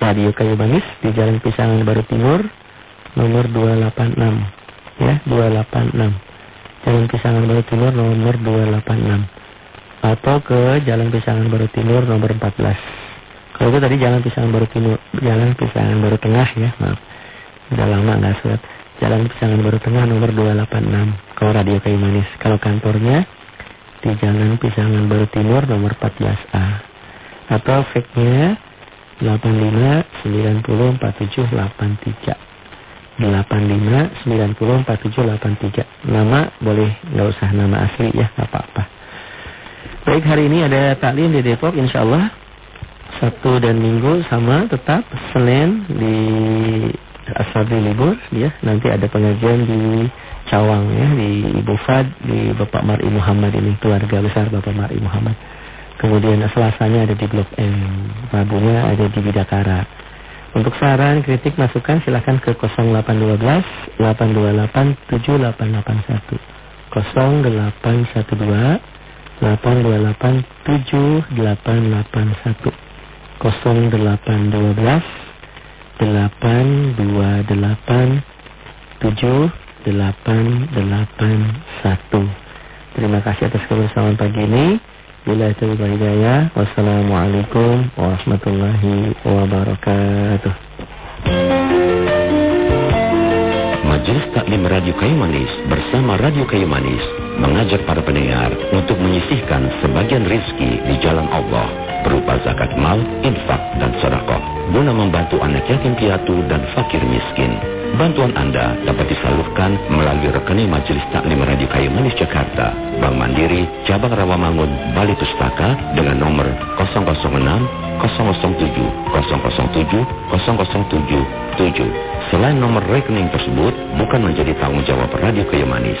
Radio Kayu Manis di Jalan Pisangan Baru Timur nomor 286 ya 286 Jalan Pisangan Baru Timur nomor 286 atau ke Jalan Pisangan Baru Timur nomor 14 kalau itu tadi Jalan Pisangan Baru Timur Jalan Pisangan Baru Tengah ya maaf udah lama nggak surat Jalan Pisangan Baru Tengah nomor 286. Kalau Radio Kayu Manis. Kalau kantornya di Jalan Pisangan Baru Timur nomor 14A. Atau fax-nya 85904783. 85904783. Nama boleh nggak usah nama asli ya, nggak apa-apa. Baik, hari ini ada taklim di Depok insya Allah. Sabtu dan Minggu sama tetap Senin di Asabi libur ya nanti ada pengajian di Cawang ya di Ibu Fad di Bapak Mari Muhammad ini keluarga besar Bapak Mari Muhammad kemudian Selasanya ada di Blok M Rabunya ada di Bidakara untuk saran kritik masukan silahkan ke 0812 828 7881 0812 828 7881 0812 delapan dua delapan tujuh delapan delapan satu. Terima kasih atas kebersamaan pagi ini. Bila itu hidayah. Wassalamualaikum warahmatullahi wabarakatuh. Majelis Taklim Radio Kayu Manis bersama Radio Kayu Manis mengajak para pendengar untuk menyisihkan sebagian rizki di jalan Allah berupa zakat mal, infak, dan sedekah guna membantu anak yatim piatu dan fakir miskin. Bantuan Anda dapat disalurkan melalui rekening Majelis Taklim Radio Kayu Manis Jakarta, Bank Mandiri, Cabang Rawamangun, Bali Pustaka dengan nomor 006 007 007 0077. Selain nomor rekening tersebut bukan menjadi tanggung jawab Radio Kayu Manis.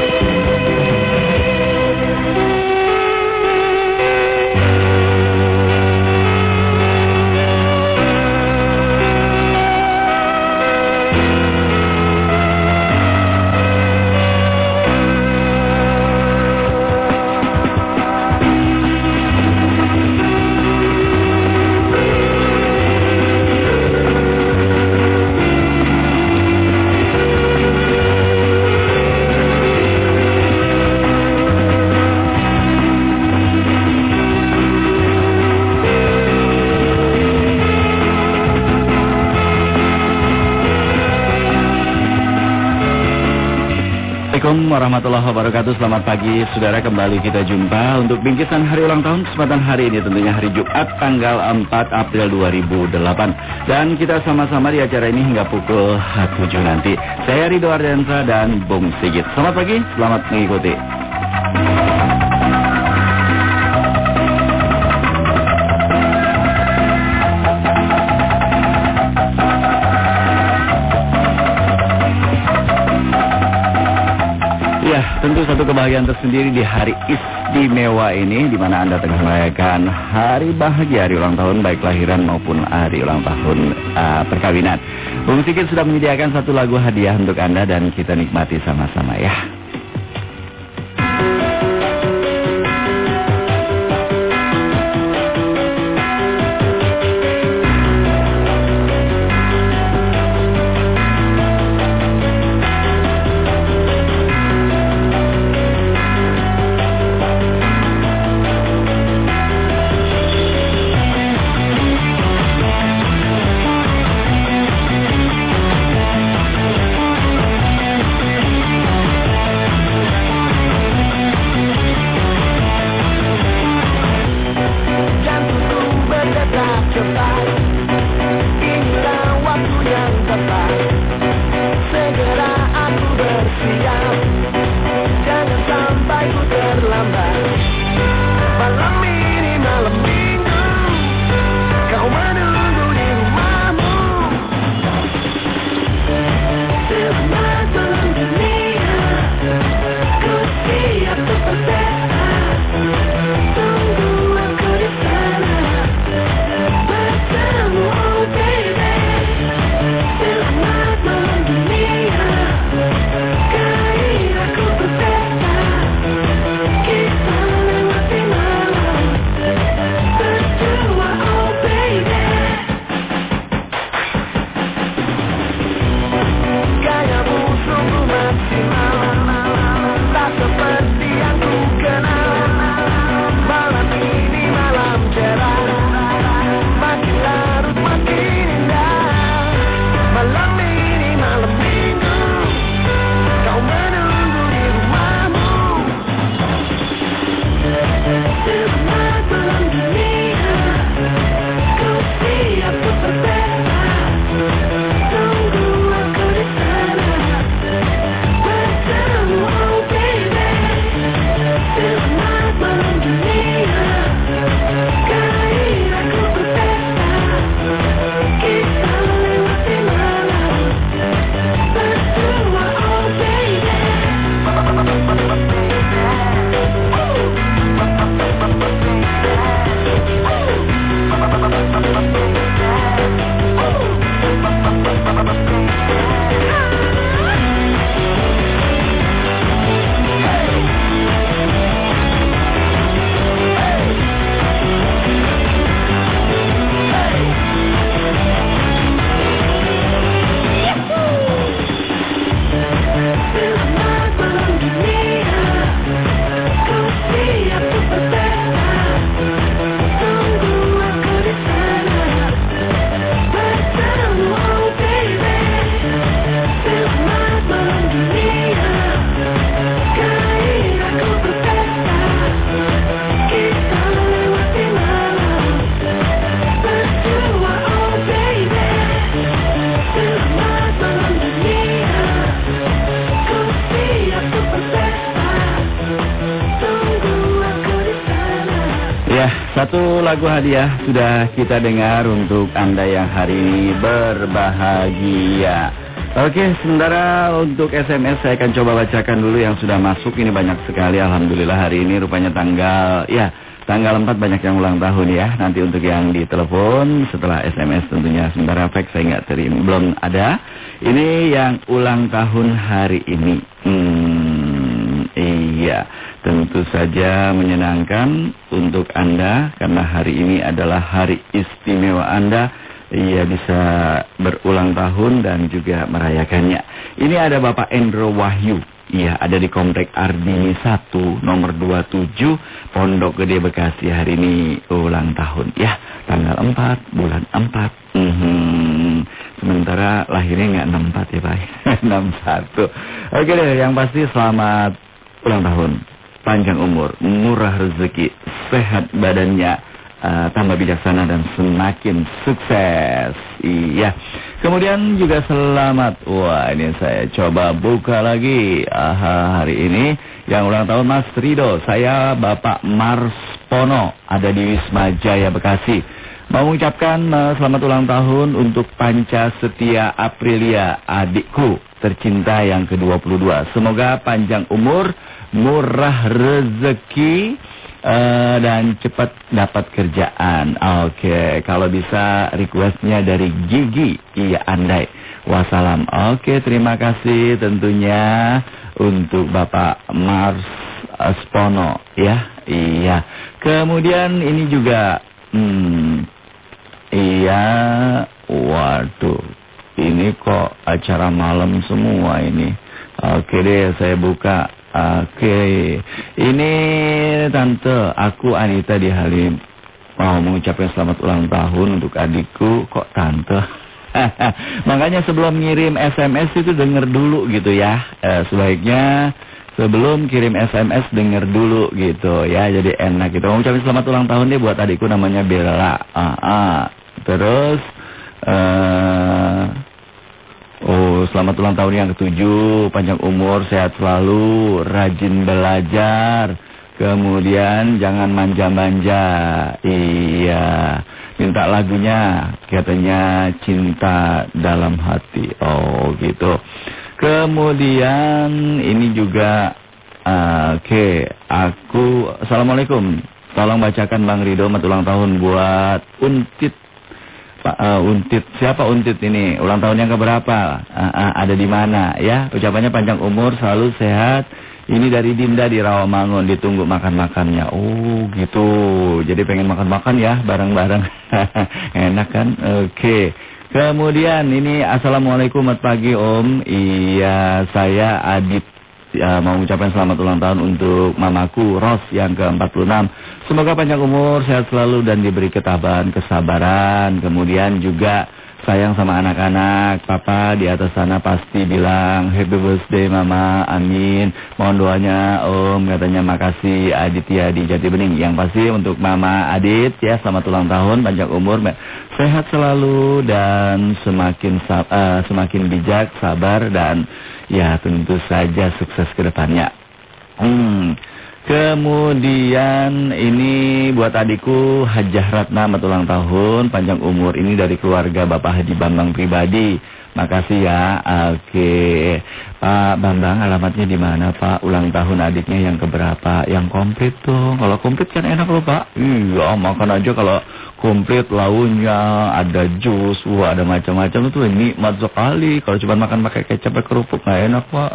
Warahmatullahi wabarakatuh. Selamat pagi saudara. Kembali kita jumpa Untuk bingkisan hari ulang tahun. Kesempatan hari ini tentunya hari Jumat Tanggal 4 April 2008 Dan kita sama-sama di acara ini hingga pukul 7 nanti. Saya Ridho Ardensa dan Bung Sigit. Selamat pagi, selamat mengikuti kebahagiaan tersendiri di hari istimewa ini di mana Anda tengah merayakan hari bahagia hari ulang tahun baik lahiran maupun hari ulang tahun uh, perkawinan. Bung Sikit sudah menyediakan satu lagu hadiah untuk Anda dan kita nikmati sama-sama ya. Lagu hadiah sudah kita dengar untuk Anda yang hari ini berbahagia. Oke, sementara untuk SMS saya akan coba bacakan dulu yang sudah masuk. Ini banyak sekali, Alhamdulillah hari ini rupanya tanggal, ya tanggal 4 banyak yang ulang tahun ya. Nanti untuk yang ditelepon setelah SMS tentunya. Sementara fax saya nggak terima, belum ada. Ini yang ulang tahun hari ini. Hmm, tentu saja menyenangkan untuk Anda karena hari ini adalah hari istimewa Anda Iya bisa berulang tahun dan juga merayakannya. Ini ada Bapak Endro Wahyu. Iya ada di Komplek Ardini 1 nomor 27 Pondok Gede Bekasi hari ini ulang tahun. Ya tanggal 4 bulan 4. Mm -hmm. Sementara lahirnya nggak 64 ya Pak. 61. Oke deh yang pasti selamat ulang tahun. Panjang umur, murah rezeki, sehat badannya uh, tambah bijaksana dan semakin sukses. Iya. Kemudian juga selamat. Wah, ini saya coba buka lagi. Aha, hari ini yang ulang tahun Mas Rido. Saya Bapak Mars Pono ada di Wisma Jaya Bekasi. Mau mengucapkan uh, selamat ulang tahun untuk Panca Setia Aprilia, adikku tercinta yang ke-22. Semoga panjang umur, murah rezeki, Uh, dan cepat dapat kerjaan. Oke, okay. kalau bisa requestnya dari Gigi, iya andai. Wassalam. Oke, okay, terima kasih tentunya untuk Bapak Mars Spono, ya. Iya. Kemudian ini juga, hmm, iya, waduh, ini kok acara malam semua ini. Oke deh, saya buka Oke, ini tante, aku Anita di Halim mau mengucapkan selamat ulang tahun untuk adikku. Kok tante? Makanya sebelum ngirim SMS itu denger dulu gitu ya. Eh, sebaiknya sebelum kirim SMS denger dulu gitu ya. Jadi enak gitu. Mau ucapin selamat ulang tahun deh buat adikku namanya Bella. Ah, ah. Terus eh Oh, selamat ulang tahun yang ketujuh, panjang umur, sehat selalu, rajin belajar. Kemudian jangan manja-manja. Iya. Minta lagunya, katanya cinta dalam hati. Oh, gitu. Kemudian ini juga uh, oke, okay, aku Assalamualaikum. Tolong bacakan Bang Rido ulang tahun buat Untit Uh, Untit. Siapa Untit ini? Ulang tahun yang keberapa? Uh, uh, ada di mana? Ya ucapannya panjang umur selalu sehat. Ini dari Dinda di Rawamangun ditunggu makan makannya oh gitu. Jadi pengen makan makan ya bareng bareng enak kan? Oke. Okay. kemudian ini assalamualaikum selamat pagi Om. Iya saya Adit. Ya, mau mengucapkan selamat ulang tahun untuk mamaku Ros yang ke-46. Semoga panjang umur, sehat selalu dan diberi ketabahan, kesabaran. Kemudian juga sayang sama anak-anak. Papa di atas sana pasti bilang happy birthday mama, amin. Mohon doanya om, katanya makasih Aditya di Jati Bening. Yang pasti untuk mama Adit ya selamat ulang tahun, panjang umur, sehat selalu dan semakin uh, semakin bijak, sabar dan Ya tentu saja sukses ke depannya. Hmm. Kemudian ini buat adikku Hajah Ratna ulang tahun, panjang umur ini dari keluarga Bapak Haji Bambang pribadi. Makasih ya. Oke. Pak Bambang alamatnya di mana Pak? Ulang tahun adiknya yang keberapa? Yang komplit tuh. Kalau komplit kan enak loh Pak. Iya makan aja kalau komplit launya, ada jus, wah ada macam-macam itu nikmat sekali. Kalau cuma makan pakai kecap pakai kerupuk nggak enak pak.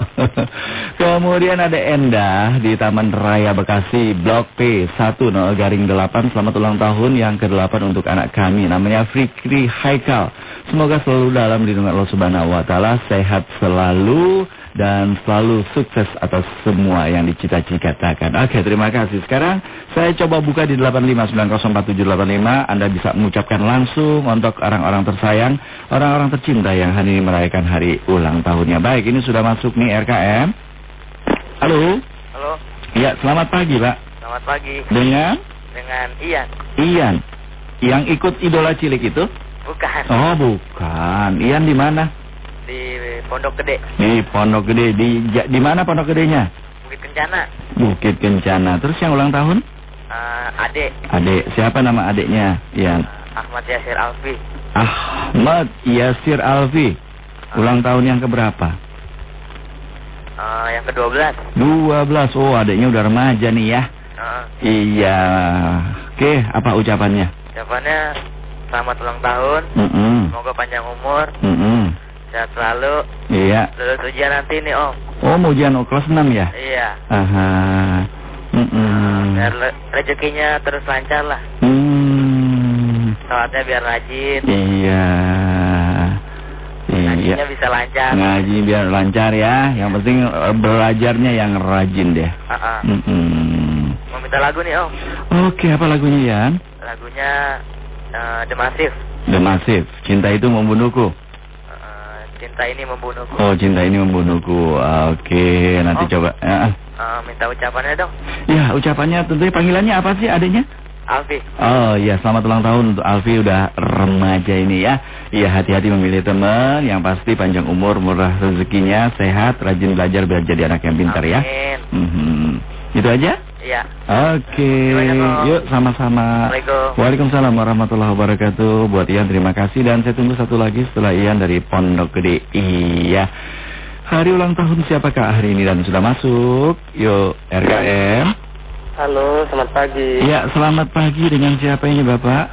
Kemudian ada Endah di Taman Raya Bekasi, Blok P 1 no, garing 8. Selamat ulang tahun yang ke-8 untuk anak kami. Namanya Fikri Haikal. Semoga selalu dalam lindungan Allah Subhanahu Wa Taala, sehat selalu dan selalu sukses atas semua yang dicita-citakan. Oke, terima kasih. Sekarang saya coba buka di 8590475. Anda bisa mengucapkan langsung untuk orang-orang tersayang, orang-orang tercinta yang hari ini merayakan hari ulang tahunnya. Baik, ini sudah masuk nih RKM. Halo. Halo. Iya, selamat pagi, Pak. Selamat pagi. Dengan? Dengan Ian. Ian. Yang ikut idola cilik itu? Bukan. Oh, bukan. Ian di mana? Di Pondok Gede. Di Pondok Gede di di mana Pondok Gedenya? Bukit Kencana. Bukit Kencana. Terus yang ulang tahun? Uh, adik Adik, siapa nama adiknya? Ian. Ahmad Yasir Alfi. Ahmad Yasir Alfi. Ulang tahun yang keberapa? Eh, yang ke-12. 12. Oh, adiknya udah remaja nih ya. Eh, Iya. Oke, apa ucapannya? jawabannya selamat ulang tahun. Mm-mm. Semoga panjang umur, Mm-mm. Sehat selalu. Iya. Lulus ujian nanti nih Om. Oh, mau ujian oh, kelas 6 ya? Iya. Aha. Mm-mm. Biar rezekinya terus lancar lah. Hmm. Sholatnya biar rajin. Iya. Iya. Ngajinya bisa lancar. Ngaji biar lancar ya. Yang penting belajarnya yang rajin deh. Ah, ah. Mm-mm. Mau minta lagu nih Om. Oke, apa lagunya Yan? Lagunya eh, The Massive. The Massive. Cinta itu membunuhku. Cinta ini membunuhku. Oh, cinta ini membunuhku. Oke, nanti Oh. coba. Ya. Eh, minta ucapannya dong. ya, ucapannya tentunya panggilannya apa sih adanya? Alfi. Oh iya, selamat ulang tahun untuk Alfi udah remaja ini ya. Iya, hati-hati memilih teman yang pasti panjang umur, murah rezekinya, sehat, rajin belajar biar jadi anak yang pintar ya. Amin. Mhm. Itu aja? Iya. Oke, Om. yuk sama-sama. Waalaikumsalam warahmatullahi wabarakatuh. Buat Ian terima kasih dan saya tunggu satu lagi setelah Ian dari Pondok Gede. Iya. Hari ulang tahun siapakah hari ini dan sudah masuk? Yuk, RKM. Halo, selamat pagi. Iya, selamat pagi dengan siapa ini Bapak?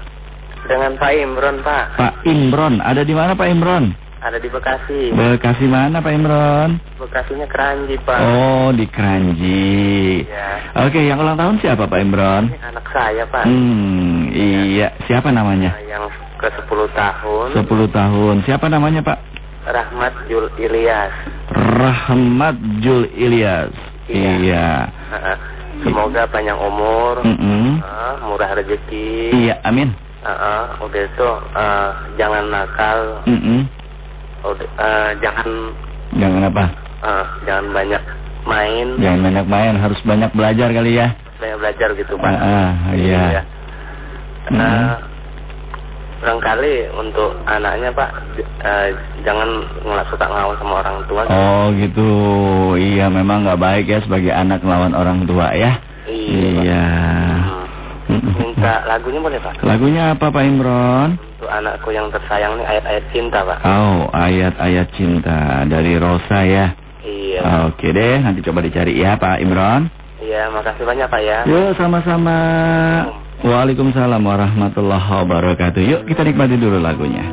Dengan Pak Imron, Pak. Pak Imron. Ada di mana Pak Imron? Ada di Bekasi. Bekasi mana Pak Imron? Bekasinya Keranji, Pak. Oh, di Kranji. Ya. Oke, yang ulang tahun siapa Pak Imron? Ini anak saya, Pak. Hmm, iya. Siapa namanya? Yang ke 10 tahun. 10 tahun. Siapa namanya Pak? Rahmat Jul Ilyas. Rahmat Jul Ilyas. Iya. Iya. Semoga panjang umur, Mm-mm. Heeh, murah rezeki. Iya, amin. Heeh, udah itu eh, jangan nakal, Mm-mm. Eh, jangan Jangan apa? eh, jangan banyak main, Jangan banyak main, harus banyak belajar kali ya. banyak belajar gitu, Pak. Ah, ah, iya. Eh, Mm. barangkali untuk anaknya Pak eh, jangan ngelak suka ngelawan sama orang tua. Oh gitu, iya memang nggak baik ya sebagai anak melawan orang tua ya. Iya. Hmm. Minta lagunya boleh Pak? Lagunya apa Pak Imron? Untuk anakku yang tersayang nih ayat-ayat cinta Pak. Oh, ayat-ayat cinta dari Rosa ya. Iya. Oke deh, nanti coba dicari ya Pak Imron. Iya, makasih banyak Pak ya. Yuk sama-sama. Waalaikumsalam warahmatullahi wabarakatuh. Yuk kita nikmati dulu lagunya.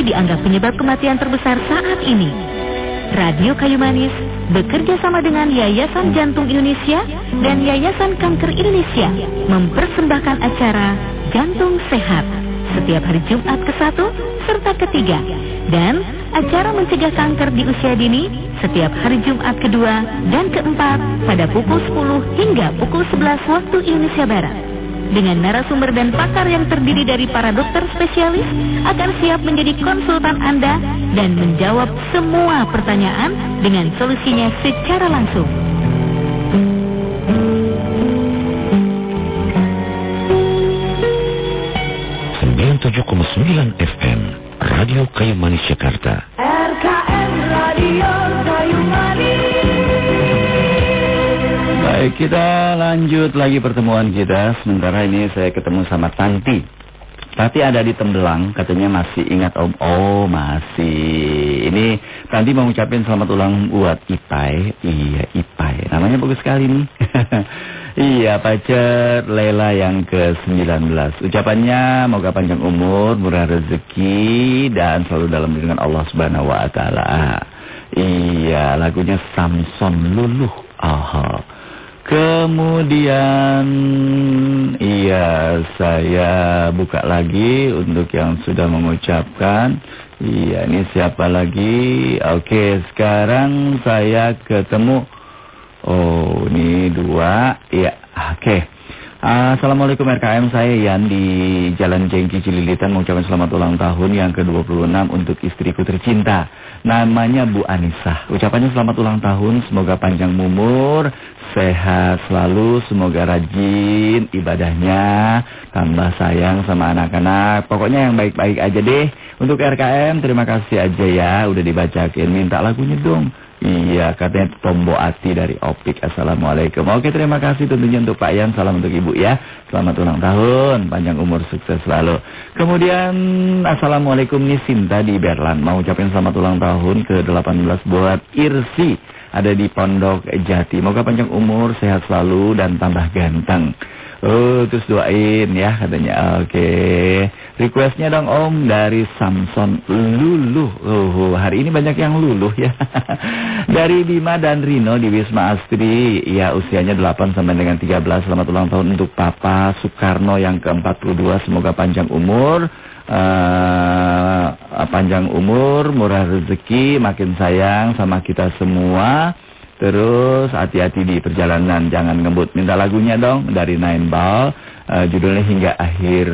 Dianggap penyebab kematian terbesar saat ini. Radio Kayu Manis bekerja sama dengan Yayasan Jantung Indonesia dan Yayasan Kanker Indonesia mempersembahkan acara Jantung Sehat setiap hari Jumat ke-1 serta ke-3 dan acara mencegah kanker di usia dini setiap hari Jumat kedua dan keempat pada pukul 10 hingga pukul 11 waktu Indonesia Barat. Dengan narasumber dan pakar yang terdiri dari para dokter spesialis akan siap menjadi konsultan Anda dan menjawab semua pertanyaan dengan solusinya secara langsung. Lanjut lagi pertemuan kita. Sementara ini saya ketemu sama Tanti. Tanti ada di Tembelang, katanya masih ingat Om. Oh, masih. Ini Tanti mau ngucapin selamat ulang buat Ipai. Iya, Ipai. Namanya bagus sekali nih. iya, pacar Lela yang ke-19. Ucapannya moga panjang umur, murah rezeki dan selalu dalam lindungan Allah Subhanahu wa taala. Iya, lagunya Samson Luluh. Aha. Kemudian iya saya buka lagi untuk yang sudah mengucapkan. Iya ini siapa lagi? Oke sekarang saya ketemu. Oh ini dua. Iya oke. Assalamualaikum RKM saya Yan di Jalan Jengki Cililitan mengucapkan selamat ulang tahun yang ke-26 untuk istriku tercinta. Namanya Bu Anissa. Ucapannya selamat ulang tahun, semoga panjang umur, sehat selalu, semoga rajin ibadahnya, tambah sayang sama anak-anak. Pokoknya yang baik-baik aja deh. Untuk RKM terima kasih aja ya udah dibacakin. Minta lagunya dong. Iya, katanya Tombo Ati dari Opik. Assalamualaikum. Oke, terima kasih tentunya untuk Pak Yan. Salam untuk Ibu ya. Selamat ulang tahun. Panjang umur, sukses selalu. Kemudian, Assalamualaikum Nisinta di Berlan. Mau ucapin selamat ulang tahun ke-18 buat Irsi. Ada di Pondok Jati. Moga panjang umur, sehat selalu, dan tambah ganteng. Oh, terus doain ya katanya. Oke. Requestnya dong Om dari Samson Luluh. Oh, hari ini banyak yang luluh ya. dari Bima dan Rino di Wisma Astri. Ya, usianya 8 sampai dengan 13. Selamat ulang tahun untuk Papa Soekarno yang ke-42. Semoga panjang umur. Uh, panjang umur, murah rezeki, makin sayang sama kita semua. Terus hati-hati di perjalanan, jangan ngebut. Minta lagunya dong dari Nine Ball, uh, judulnya hingga akhir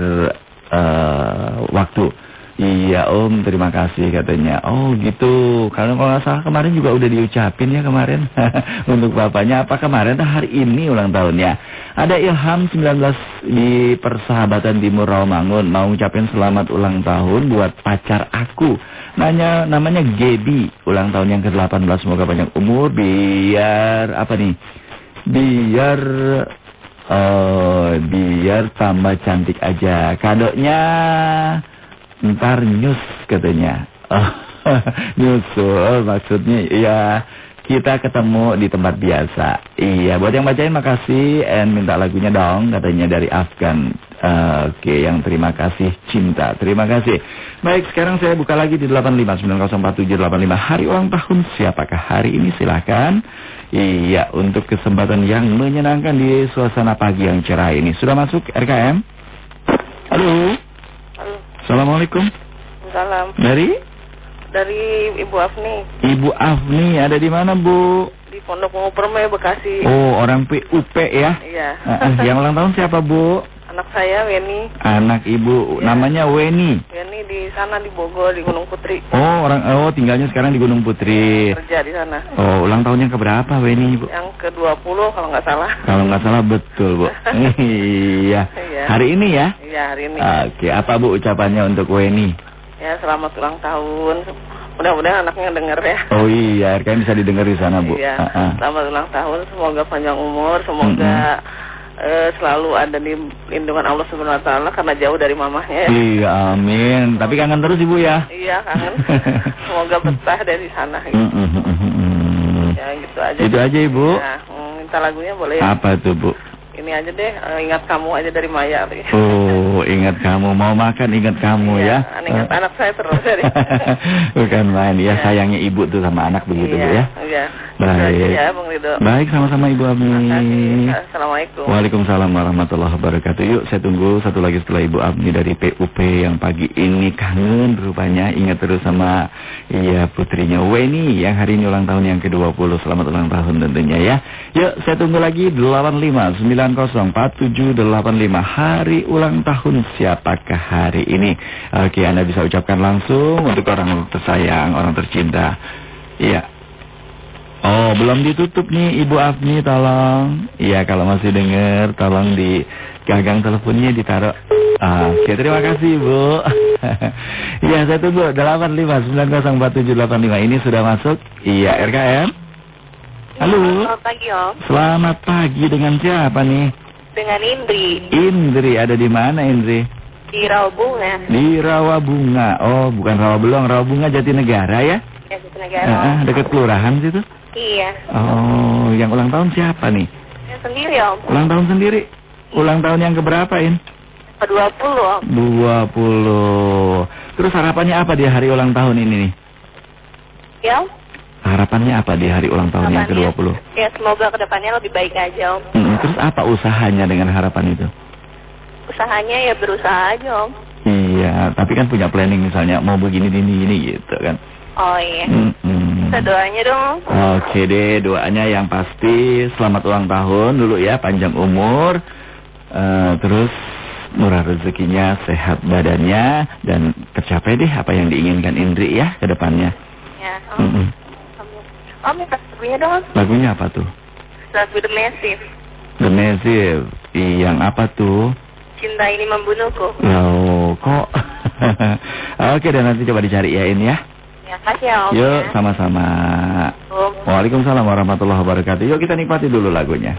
uh, waktu. Iya om, terima kasih katanya. Oh gitu, kalau kalau nggak salah kemarin juga udah diucapin ya kemarin. Untuk bapaknya, apa kemarin? Hari ini ulang tahunnya. Ada Ilham 19 di Persahabatan Timur Rawamangun. Mau ucapin selamat ulang tahun buat pacar aku. Nanya, namanya Gebi. Ulang tahun yang ke-18, semoga banyak umur. Biar, apa nih? Biar... Oh, biar tambah cantik aja. Kadonya ntar news katanya. Oh, nyusul maksudnya ya kita ketemu di tempat biasa. Iya, buat yang bacain makasih and minta lagunya dong katanya dari Afgan. Uh, Oke, okay, yang terima kasih cinta. Terima kasih. Baik, sekarang saya buka lagi di 859047785 hari ulang tahun siapakah hari ini silahkan. Iya, untuk kesempatan yang menyenangkan di suasana pagi yang cerah ini. Sudah masuk RKM? Halo. Assalamualaikum. Salam. Dari? Dari Ibu Afni. Ibu Afni ada di mana Bu? Di Pondok Ungu Permai Bekasi. Oh orang PUP ya? Iya. Uh, yang ulang tahun siapa Bu? Anak saya Weni. Anak Ibu, Ya. namanya Weni. Weni di sana di Bogor di Gunung Putri. Oh orang, oh tinggalnya sekarang di Gunung Putri. Kerja di sana. Oh ulang tahunnya keberapa Weni Bu? Yang ke-20 kalau nggak salah. Kalau nggak salah betul Bu. iya. Iya. Hari ini ya? Iya hari ini. Oke, apa Bu ucapannya untuk Weni? Ya selamat ulang tahun. Mudah-mudahan anaknya denger ya. Oh iya, kan bisa didengar di sana Bu. Iya. Ah, ah. Selamat ulang tahun. Semoga panjang umur. Semoga eh, selalu ada di lindungan Allah Subhanahu Wa Taala karena jauh dari mamahnya ya. Iya, amin. Tapi kangen terus Ibu ya? Iya kangen. Semoga betah dari sana. Gitu. Ya gitu aja. Itu aja Ibu. Ya, mm, minta lagunya boleh ya? Apa tuh Bu? Ini aja deh, eh, ingat kamu aja dari Maya. Oh, ingat kamu. Mau makan ingat kamu Iya, ya. ingat anak saya terus dari. Bukan main ya, Iya. sayangnya ibu tuh sama anak begitu Bu iya, ya. Iya. Baik. Ya, Bang Rido. Baik, sama-sama Ibu. Makasih. Assalamualaikum. Waalaikumsalam warahmatullahi wabarakatuh. Yuk, saya tunggu satu lagi setelah Ibu Abni dari PUP yang pagi ini kangen rupanya. Ingat terus sama iya putrinya Weni yang hari ini ulang tahun yang ke-20. Selamat ulang tahun tentunya ya. Yuk, saya tunggu lagi 85904785 hari ulang tahun siapakah hari ini? Oke, Anda bisa ucapkan langsung untuk orang tersayang, orang tercinta. Iya. Oh, belum ditutup nih Ibu Afni, tolong. Iya, kalau masih dengar, tolong di gagang teleponnya ditaruh. Ah, Oke, terima kasih Bu. Iya, saya tunggu 85904785 ini sudah masuk. Iya, RKM. Halo. Selamat pagi Om, Selamat pagi dengan siapa nih? dengan Indri Indri, ada di mana Indri? di Rawabunga, Di Rawabunga. Oh, bukan Rawabelong, Rawabunga Jatinegara ya? ya Jatinegara. Ah, ah, dekat kelurahan situ. Iya, Oh, yang ulang tahun siapa nih? ya sendiri Om, Ulang tahun sendiri. Ulang tahun yang keberapa, In? ke 20 Om. 20. Terus harapannya apa di hari ulang tahun ini nih? Ya, Harapannya apa di hari ulang tahun yang harapannya- ke-20? Ya semoga ke depannya lebih baik aja Om. Mm, terus apa usahanya dengan harapan itu? Usahanya ya berusaha aja Om. Iya, tapi kan punya planning misalnya mau begini ini ini gitu kan. Oh iya, Mm-mm. kita doanya dong. Oke deh, doanya yang pasti selamat ulang tahun dulu ya, panjang umur, Eh, terus murah rezekinya, sehat badannya, dan tercapai deh apa yang diinginkan Indri ya ke depannya. Ya, Om. Mm-mm. Om minta lagunya dong. Lagunya apa tuh? Lagu The Massive, The Massive. Yang apa tuh? Cinta Ini Membunuhku. Oh, kok? Oke, dan nanti coba dicariin ya. Ya, kasih ya Om. Yuk, ya. sama-sama. Waalaikumsalam warahmatullahi wabarakatuh. Yuk kita nikmati dulu lagunya.